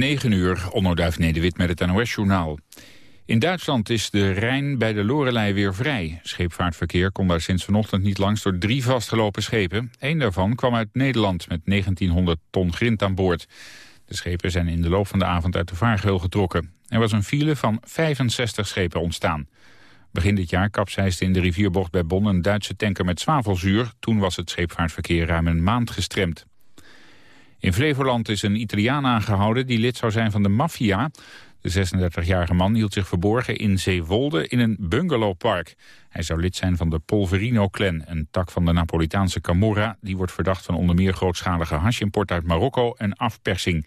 9 uur, Onnoduif Nederwit met het NOS-journaal. In Duitsland is de Rijn bij de Lorelei weer vrij. Scheepvaartverkeer kon daar sinds vanochtend niet langs door drie vastgelopen schepen. Eén daarvan kwam uit Nederland met 1900 ton grind aan boord. De schepen zijn in de loop van de avond uit de vaargeul getrokken. Er was een file van 65 schepen ontstaan. Begin dit jaar kapseisde in de rivierbocht bij Bonn een Duitse tanker met zwavelzuur. Toen was het scheepvaartverkeer ruim een maand gestremd. In Flevoland is een Italiaan aangehouden die lid zou zijn van de maffia. De 36-jarige man hield zich verborgen in Zeewolde in een bungalowpark. Hij zou lid zijn van de Polverino-clan, een tak van de Napolitaanse Camorra... die wordt verdacht van onder meer grootschalige hashimport uit Marokko en afpersing.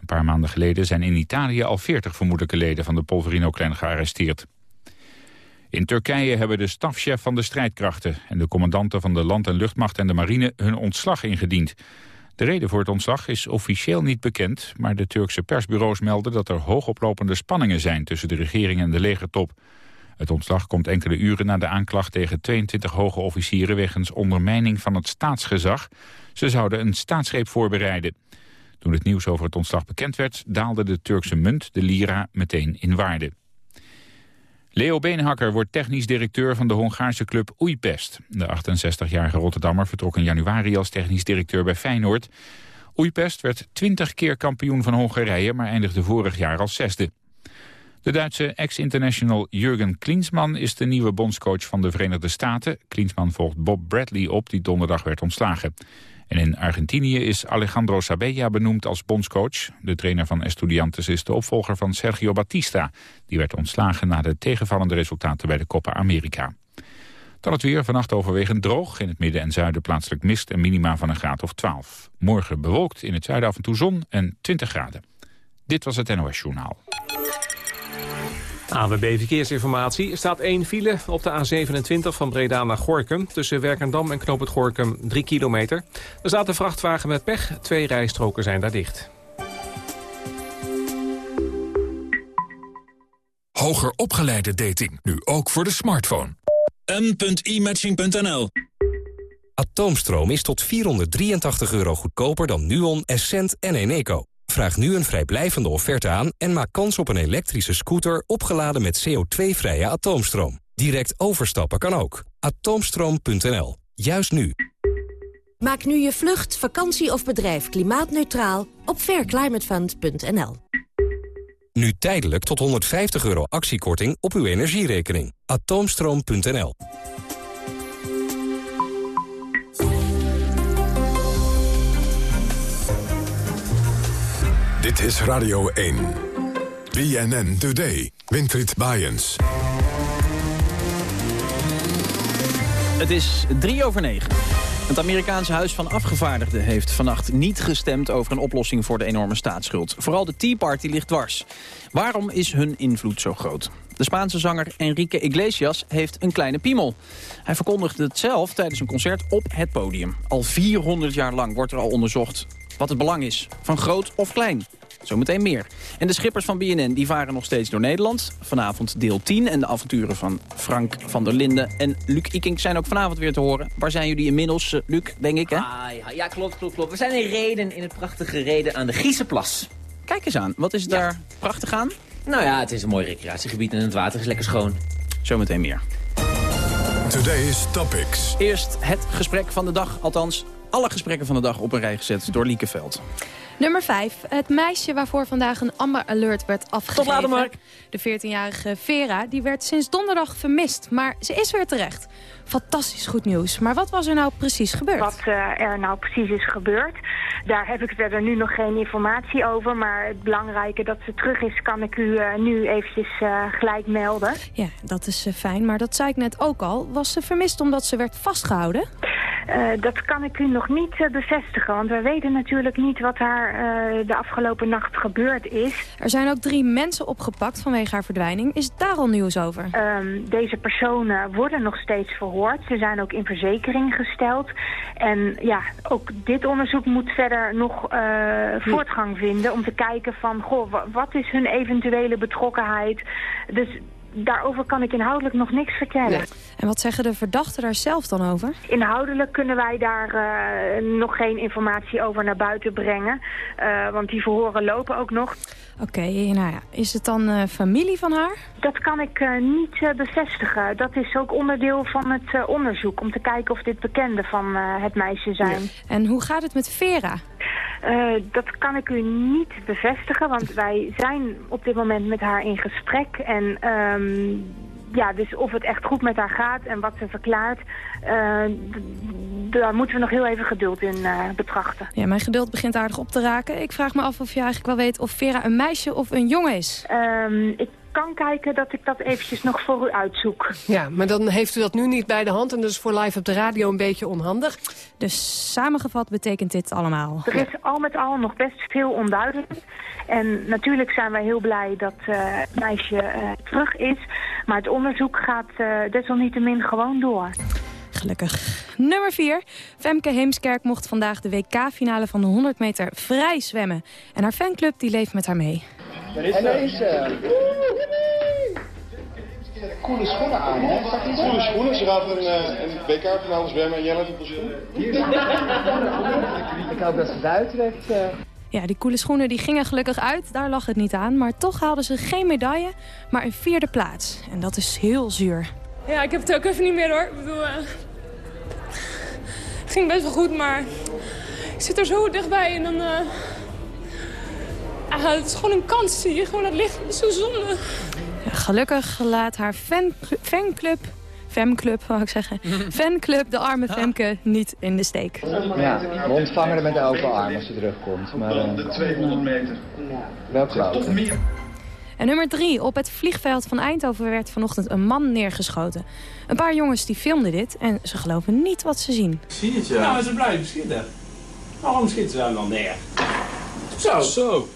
Een paar maanden geleden zijn in Italië al 40 vermoedelijke leden van de Polverino-clan gearresteerd. In Turkije hebben de stafchef van de strijdkrachten... en de commandanten van de land- en luchtmacht en de marine hun ontslag ingediend. De reden voor het ontslag is officieel niet bekend... maar de Turkse persbureaus melden dat er hoogoplopende spanningen zijn... tussen de regering en de legertop. Het ontslag komt enkele uren na de aanklacht tegen 22 hoge officieren... wegens ondermijning van het staatsgezag. Ze zouden een staatsgreep voorbereiden. Toen het nieuws over het ontslag bekend werd... daalde de Turkse munt, de lira, meteen in waarde. Leo Beenhakker wordt technisch directeur van de Hongaarse club Oeipest. De 68-jarige Rotterdammer vertrok in januari als technisch directeur bij Feyenoord. Oeipest werd 20 keer kampioen van Hongarije, maar eindigde vorig jaar als zesde. De Duitse ex-international Jurgen Klinsmann is de nieuwe bondscoach van de Verenigde Staten. Klinsmann volgt Bob Bradley op, die donderdag werd ontslagen. En in Argentinië is Alejandro Sabella benoemd als bondscoach. De trainer van Estudiantes is de opvolger van Sergio Batista. Die werd ontslagen na de tegenvallende resultaten bij de Copa America. Dan het weer, vannacht overwegend droog. In het midden en zuiden plaatselijk mist en minima van een graad of 12. Morgen bewolkt, in het zuiden af en toe zon en 20 graden. Dit was het NOS Journaal. ANWB Verkeersinformatie. Er staat één file op de A27 van Breda naar Gorkum. Tussen Werkendam en Knoop het Gorkum 3 kilometer. Er staat een vrachtwagen met pech. Twee rijstroken zijn daar dicht. Hoger opgeleide dating, nu ook voor de smartphone. m.imatching.nl Atoomstroom is tot 483 euro goedkoper dan Nuon, Essent en Eneco. Vraag nu een vrijblijvende offerte aan en maak kans op een elektrische scooter opgeladen met CO2-vrije atoomstroom. Direct overstappen kan ook. Atoomstroom.nl. Juist nu. Maak nu je vlucht, vakantie of bedrijf klimaatneutraal op fairclimatefund.nl. Nu tijdelijk tot 150 euro actiekorting op uw energierekening. Atoomstroom.nl. Dit is Radio 1. BNN Today. Winfried Bajens. Het is drie over negen. Het Amerikaanse Huis van Afgevaardigden heeft vannacht niet gestemd over een oplossing voor de enorme staatsschuld. Vooral de Tea Party ligt dwars. Waarom is hun invloed zo groot? De Spaanse zanger Enrique Iglesias heeft een kleine piemel. Hij verkondigde het zelf tijdens een concert op het podium. Al 400 jaar lang wordt er al onderzocht wat het belang is, van groot of klein. Zometeen meer. En de schippers van BNN die varen nog steeds door Nederland. Vanavond deel 10 en de avonturen van Frank van der Linden en Luc Ikink zijn ook vanavond weer te horen. Waar zijn jullie inmiddels, uh, Luc, denk ik, hè? Ah, ja, ja, klopt, klopt, klopt. We zijn in Reden, in het prachtige Reden aan de Giezenplas. Kijk eens aan, wat is daar prachtig aan? Nou ja, het is een mooi recreatiegebied en het water is lekker schoon. Zometeen meer. Today's Topics. Eerst het gesprek van de dag, althans alle gesprekken van de dag op een rij gezet door Lieke Veld. Nummer 5. Het meisje waarvoor vandaag een Amber Alert werd afgegeven. Tot Mark. De 14-jarige Vera die werd sinds donderdag vermist. Maar ze is weer terecht. Fantastisch goed nieuws. Maar wat was er nou precies gebeurd? Wat uh, er nou precies is gebeurd, daar heb ik verder nu nog geen informatie over. Maar het belangrijke dat ze terug is, kan ik u uh, nu eventjes uh, gelijk melden. Ja, dat is fijn. Maar dat zei ik net ook al. Was ze vermist omdat ze werd vastgehouden? Dat kan ik u nog niet bevestigen. Want we weten natuurlijk niet wat daar de afgelopen nacht gebeurd is. Er zijn ook drie mensen opgepakt vanwege haar verdwijning. Is daar al nieuws over? Um, deze personen worden nog steeds verhoord. Ze zijn ook in verzekering gesteld. En ja, ook dit onderzoek moet verder nog voortgang vinden... om te kijken van, goh, wat is hun eventuele betrokkenheid? Dus daarover kan ik inhoudelijk nog niks vertellen. En wat zeggen de verdachten daar zelf dan over? Inhoudelijk kunnen wij daar uh, nog geen informatie over naar buiten brengen. Uh, want die verhoren lopen ook nog. Oké, okay, nou ja. Is het dan uh, familie van haar? Dat kan ik niet bevestigen. Dat is ook onderdeel van het onderzoek. Om te kijken of dit bekenden van het meisje zijn. Ja. En hoe gaat het met Vera? Uh, dat kan ik u niet bevestigen, want wij zijn op dit moment met haar in gesprek. En um, ja, dus of het echt goed met haar gaat en wat ze verklaart, uh, daar moeten we nog heel even geduld in uh, betrachten. Ja, mijn geduld begint aardig op te raken. Ik vraag me af of je eigenlijk wel weet of Vera een meisje of een jongen is. Um, ik kan kijken dat ik dat eventjes nog voor u uitzoek. Ja, maar dan heeft u dat nu niet bij de hand en dat is voor live op de radio een beetje onhandig. Dus samengevat betekent dit allemaal? Er is al met al nog best veel onduidelijk. En natuurlijk zijn wij heel blij dat uh, het meisje uh, terug is. Maar het onderzoek gaat uh, desalniettemin gewoon door. Gelukkig. Nummer 4. Femke Heemskerk mocht vandaag de WK-finale van de 100 meter vrij zwemmen. En haar fanclub die leeft met haar mee. En deze. Coole schoenen aan, hè? Coole schoenen. Ze gaat een, een WK-finale zwemmen en jij laat op schoenen. Ik hoop dat ze het uittrekt. Uh... Ja, die coole schoenen die gingen gelukkig uit. Daar lag het niet aan. Maar toch haalden ze geen medaille, maar een vierde plaats. En dat is heel zuur. Ja, ik heb het ook even niet meer hoor. Ik bedoel, uh, het ging best wel goed, maar ik zit er zo dichtbij en dan... Uh, uh, het is gewoon een kans, zie je. Gewoon dat licht zo zonde. Gelukkig laat haar fan, fanclub Femclub, wou ik zeggen. Fanclub, de arme Femke, niet in de steek. Ja, we ontvangen haar met de open arm als ze terugkomt. Maar, uh, de 200 meter. Wel groot. Toch meer. En nummer drie, op het vliegveld van Eindhoven werd vanochtend een man neergeschoten. Een paar jongens die filmden dit en ze geloven niet wat ze zien. Zie het, ja. Nou, ze blijven schieten. Waarom schieten ze dan neer? Zo. Zo.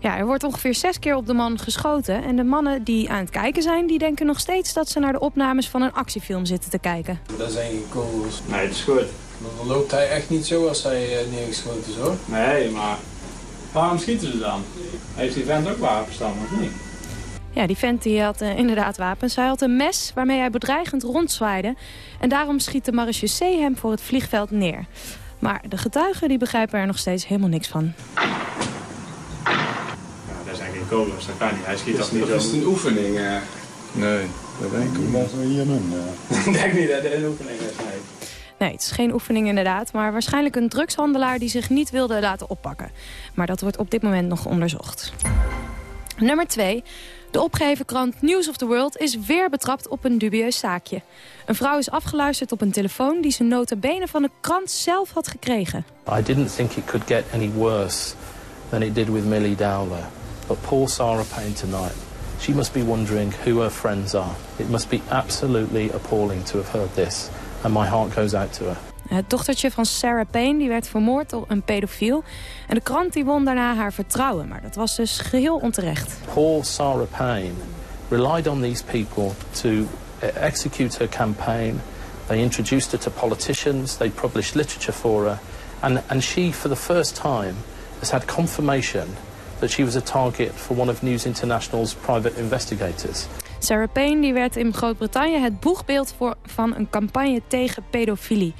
Ja, er wordt ongeveer zes keer op de man geschoten. En de mannen die aan het kijken zijn, die denken nog steeds dat ze naar de opnames van een actiefilm zitten te kijken. Dat zijn geen kogels. Nee, het is goed. Dan loopt hij echt niet zo als hij uh, neergeschoten is hoor. Nee, maar waarom schieten ze dan? Heeft die vent ook wapens dan, of niet? Ja, die vent die had uh, inderdaad wapens. Hij had een mes waarmee hij bedreigend rondzwaaide. En daarom schiet de marechaussee hem voor het vliegveld neer. Maar de getuigen die begrijpen er nog steeds helemaal niks van kogels, dat kan niet. Hij schiet niet. Is een oefening? Uh... Nee, dat denk ik Dat we hier doen. Ik denk niet dat het een oefening is, nee. Nee, het is geen oefening inderdaad, maar waarschijnlijk een drugshandelaar die zich niet wilde laten oppakken. Maar dat wordt op dit moment nog onderzocht. Nummer 2. De opgeheven krant News of the World is weer betrapt op een dubieus zaakje. Een vrouw is afgeluisterd op een telefoon die ze notabene van de krant zelf had gekregen. I didn't think it could get any worse than it did with Millie Dowler. But poor Sarah Payne tonight, she must be wondering who her friends are. It must be absolutely appalling to have heard this. And my heart goes out to her. Het dochtertje van Sarah Payne die werd vermoord door een pedofiel. En de krant die won daarna haar vertrouwen. Maar dat was dus geheel onterecht. Poor Sarah Payne relied on these people to uh, execute her campaign. They introduced her to politicians. They published literature for her. And, and she, for the first time, has had confirmation that she was a target for one of News International's private investigators. Sarah Payne die werd in Groot-Brittannië het boegbeeld voor, van een campagne tegen pedofilie.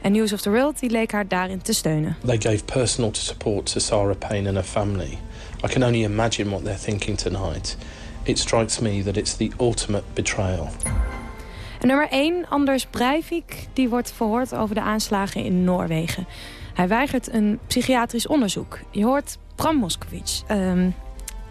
En News of the World die leek haar daarin te steunen. They gave personal support to Sarah Payne and her family. I can only imagine what they're thinking tonight. It strikes me that it's the ultimate betrayal. En nummer 1, Anders Breivik, die wordt verhoord over de aanslagen in Noorwegen. Hij weigert een psychiatrisch onderzoek. Je hoort Bram Moskowitz. Um,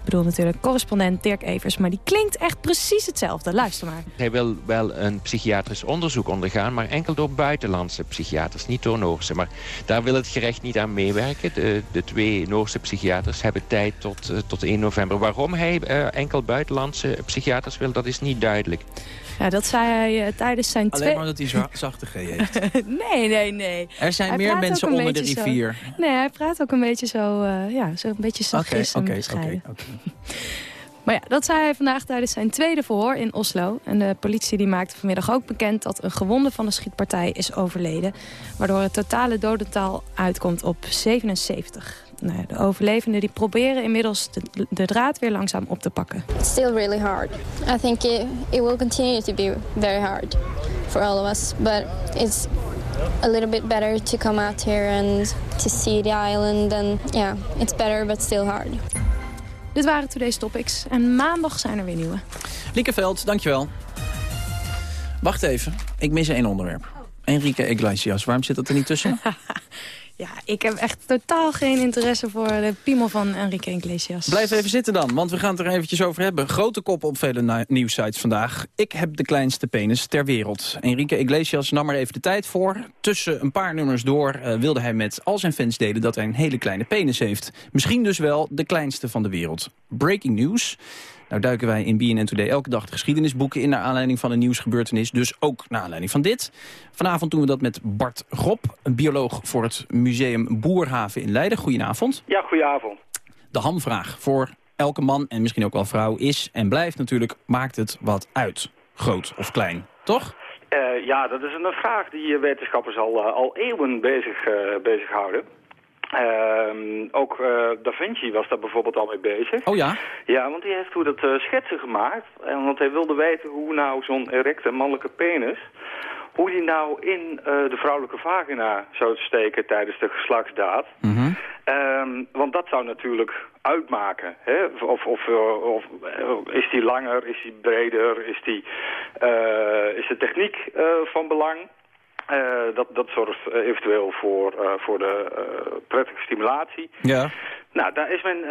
ik bedoel natuurlijk correspondent Dirk Evers, maar die klinkt echt precies hetzelfde. Luister maar. Hij wil wel een psychiatrisch onderzoek ondergaan, maar enkel door buitenlandse psychiaters, niet door Noorse. Maar daar wil het gerecht niet aan meewerken. De, twee Noorse psychiaters hebben tijd tot, uh, tot 1 november. Waarom hij uh, enkel buitenlandse psychiaters wil, dat is niet duidelijk. Ja, dat zei hij uh, tijdens zijn Alleen twee... maar dat hij zachte G heeft. nee, nee, nee. Er zijn hij meer mensen onder de rivier. Zo... Nee, hij praat ook een beetje zo, uh, ja, zo een beetje zachtjes okay, en bescheiden. Maar ja, dat zei hij vandaag tijdens zijn tweede verhoor in Oslo. En de politie die maakte vanmiddag ook bekend dat een gewonde van de schietpartij is overleden. Waardoor het totale dodental uitkomt op 77. Nou ja, de overlevenden die proberen inmiddels de, de draad weer langzaam op te pakken. It's still really hard. I think it, it will continue to be very hard for all of us. But it's a little bit better to come out here and to see the island. And yeah, it's better but still hard. Dit waren Today's Topics. En maandag zijn er weer nieuwe. Liekeveld, dankjewel. Wacht even, ik mis één onderwerp. Enrique Iglesias, waarom zit dat er niet tussen? Ja, ik heb echt totaal geen interesse voor de piemel van Enrique Iglesias. Blijf even zitten dan, want we gaan het er eventjes over hebben. Grote kop op vele nieuwsites vandaag. Ik heb de kleinste penis ter wereld. Enrique Iglesias nam er even de tijd voor. Tussen een paar nummers door uh, wilde hij met al zijn fans delen... dat hij een hele kleine penis heeft. Misschien dus wel de kleinste van de wereld. Breaking news. Nou duiken wij in BNN Today elke dag de geschiedenisboeken in... naar aanleiding van een nieuwsgebeurtenis, dus ook naar aanleiding van dit. Vanavond doen we dat met Bart Grop, een bioloog voor het museum Boerhaven in Leiden. Goedenavond. Ja, goedenavond. De hamvraag voor elke man en misschien ook wel vrouw is en blijft natuurlijk... maakt het wat uit, groot of klein, toch? Uh, ja, dat is een vraag die wetenschappers al, uh, al eeuwen bezig, uh, bezighouden. Uh, ook uh, Da Vinci was daar bijvoorbeeld al mee bezig. Oh ja? Ja, want die heeft toen dat uh, schetsen gemaakt. En want hij wilde weten hoe nou zo'n erecte mannelijke penis... hoe die nou in de vrouwelijke vagina zou steken tijdens de geslachtsdaad. Mm -hmm. um, want dat zou natuurlijk uitmaken. Hè? Of, of, of is die langer, is die breder, is, die, is de techniek van belang... Uh, dat, dat zorgt eventueel voor, uh, voor de prettige stimulatie. Ja. Nou, daar is men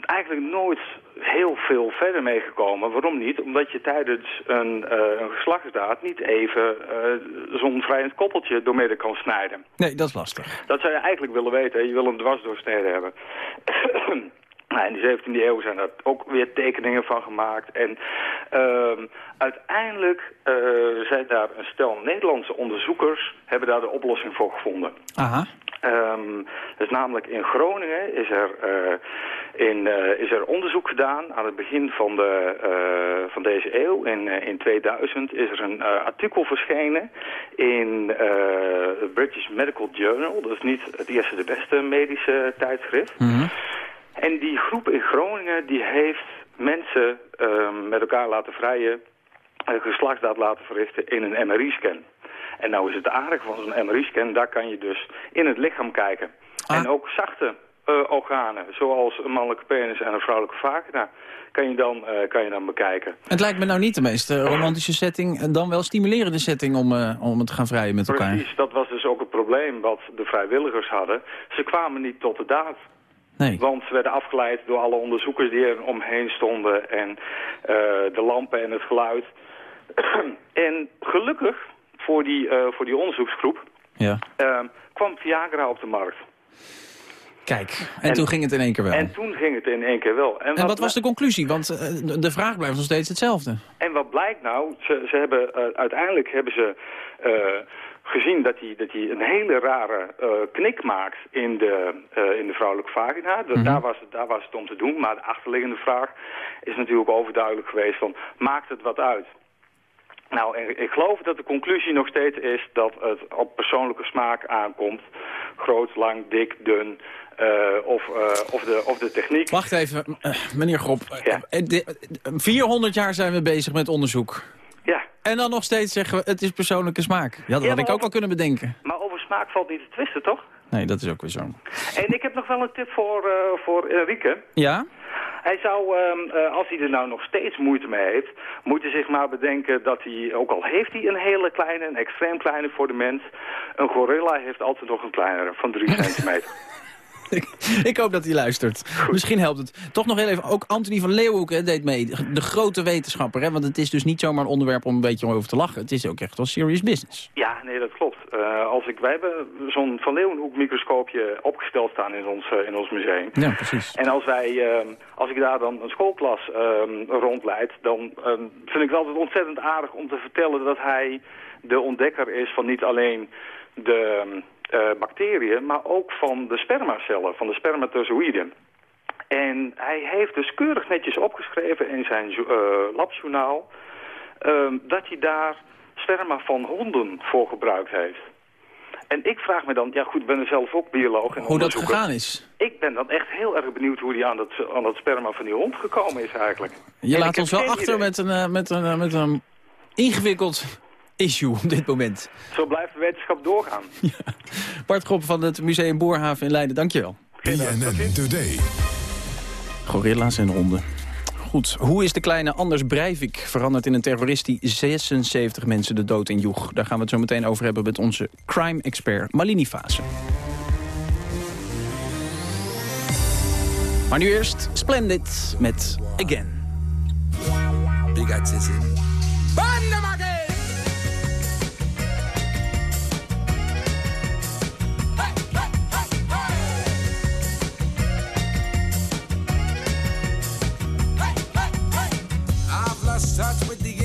eigenlijk nooit heel veel verder mee gekomen. Waarom niet? Omdat je tijdens een, een geslachtsdaad niet even zo'n vrijend koppeltje doormidden kan snijden. Nee, dat is lastig. Dat zou je eigenlijk willen weten. Je wil een dwarsdoorsnede hebben. Nou, in de 17e eeuw zijn er ook weer tekeningen van gemaakt. En uh, uiteindelijk uh, zijn daar een stel Nederlandse onderzoekers... hebben daar de oplossing voor gevonden. Aha. Um, dus namelijk in Groningen is er, uh, in, uh, is er onderzoek gedaan aan het begin van, de, van deze eeuw. In, in 2000 is er een artikel verschenen in het British Medical Journal. Dat is niet het eerste de beste medische tijdschrift. Mm -hmm. En die groep in Groningen die heeft mensen uh, met elkaar laten vrijen, uh, geslachtsdaad laten verrichten in een MRI-scan. En nou is het aardige van zo'n MRI-scan, daar kan je dus in het lichaam kijken. Ah. En ook zachte uh, organen, zoals een mannelijke penis en een vrouwelijke vagina, kan je dan, uh, kan je dan bekijken. Het lijkt me nou niet de meest uh, romantische setting, dan wel stimulerende setting om, om het te gaan vrijen met elkaar. Precies, dat was dus ook het probleem wat de vrijwilligers hadden. Ze kwamen niet tot de daad. Nee. Want ze werden afgeleid door alle onderzoekers die er omheen stonden en uh, de lampen en het geluid. en gelukkig voor die, uh, voor die onderzoeksgroep ja. uh, kwam Viagra op de markt. Kijk, en, en, toen ging het in één keer wel. En toen ging het in één keer wel. En, en wat, wat, was de conclusie? Want uh, de vraag blijft nog steeds hetzelfde. En wat blijkt nou? Ze, ze hebben, uh, uiteindelijk hebben ze uh, gezien dat hij, dat hij een hele rare knik maakt in de, in de vrouwelijke vagina. Mhm. mm -hmm. daar, was het, daar was het om te doen. Maar de achterliggende vraag is natuurlijk overduidelijk geweest van, maakt het wat uit? Nou, ik geloof dat de conclusie nog steeds is dat het op persoonlijke smaak aankomt. Groot, lang, dik, dun, uh, of, uh, of, de, of de techniek. Wacht even, uh, meneer Grop. Ja. 400 jaar zijn we bezig met onderzoek. Ja. En dan nog steeds zeggen we, het is persoonlijke smaak. Ja, dat ja, had ik ook wel kunnen bedenken. Maar over smaak valt niet te twisten, toch? Nee, dat is ook weer zo. En ik heb nog wel een tip voor, voor Enrique. Ja? Hij zou, uh, als hij er nou nog steeds moeite mee heeft, moet hij zich maar bedenken dat hij, ook al heeft hij een hele kleine, een extreem kleine voor de mens, een gorilla heeft altijd nog een kleinere, van 3 centimeter. Ik, ik, hoop dat hij luistert. Goed. Misschien helpt het. Toch nog heel even, ook Anthony van Leeuwenhoek hè, deed mee. De grote wetenschapper, hè, want het is dus niet zomaar een onderwerp om een beetje over te lachen. Het is ook echt wel serious business. Ja, nee, dat klopt. Uh, als ik, wij hebben zo'n van Leeuwenhoek microscoopje opgesteld staan in ons, uh, in ons museum. Ja, precies. En als, wij, uh, als ik daar dan een schoolklas rondleid, dan vind ik het altijd ontzettend aardig om te vertellen dat hij de ontdekker is van niet alleen de... Uh, bacteriën, maar ook van de spermacellen, van de spermatozoïden. En hij heeft dus keurig netjes opgeschreven in zijn uh, labjournaal... Uh, dat hij daar sperma van honden voor gebruikt heeft. En ik vraag me dan, ja goed, ik ben er zelf ook bioloog en Hoe dat gegaan is. Ik ben dan echt heel erg benieuwd hoe die aan dat, aan dat sperma van die hond gekomen is eigenlijk. Je En laat ons wel achter idee. met een, eh, met, een, eh, met een ingewikkeld issue op dit moment. Zo blijft de wetenschap doorgaan. Bart Groppen van het Museum Boerhaven in Leiden, dankjewel. BNN Today. Gorilla's en honden. Goed, hoe is de kleine Anders Breivik veranderd in een terrorist die 76 mensen de dood injoeg? Daar gaan we het zo meteen over hebben met onze crime-expert Malini Fase. Maar nu eerst Splendid met Again. Big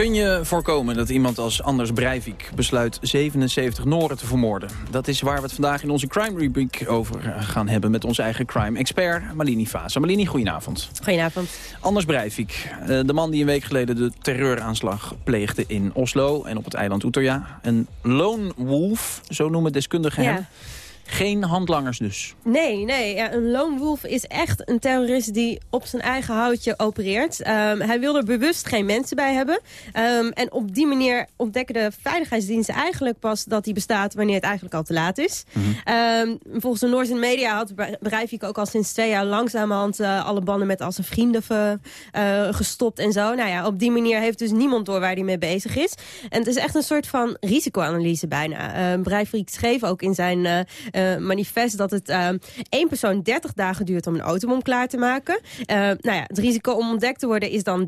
Kun je voorkomen dat iemand als Anders Breivik besluit 77 Noren te vermoorden? Dat is waar we het vandaag in onze crime rubriek over eh, gaan hebben... met onze eigen crime-expert Malini Vasa. Malini, goedenavond. Goedenavond. Anders Breivik, eh, de man die een week geleden de terreuraanslag pleegde in Oslo... en op het eiland Utøya. Een lone wolf, zo noemen deskundigen Ja. hem. Geen handlangers dus. Nee, nee. Ja, een lone wolf is echt een terrorist die op zijn eigen houtje opereert. Ehm, hij wil er bewust geen mensen bij hebben. Ehm, en op die manier ontdekken de veiligheidsdiensten eigenlijk pas dat hij bestaat wanneer het eigenlijk al te laat is. Ehm, volgens de Noorse media had Bre- Breivik ook al sinds twee jaar langzamerhand uh, alle banden met al zijn vrienden uh, gestopt en zo. Nou ja, op die manier heeft dus niemand door waar hij mee bezig is. En het is echt een soort van risicoanalyse bijna. Uh, Breivik schreef ook in zijn uh, eh, manifest dat het uh, één persoon 30 dagen duurt om een autobom klaar te maken. Uh, nou ja, het risico om ontdekt te worden is dan 30%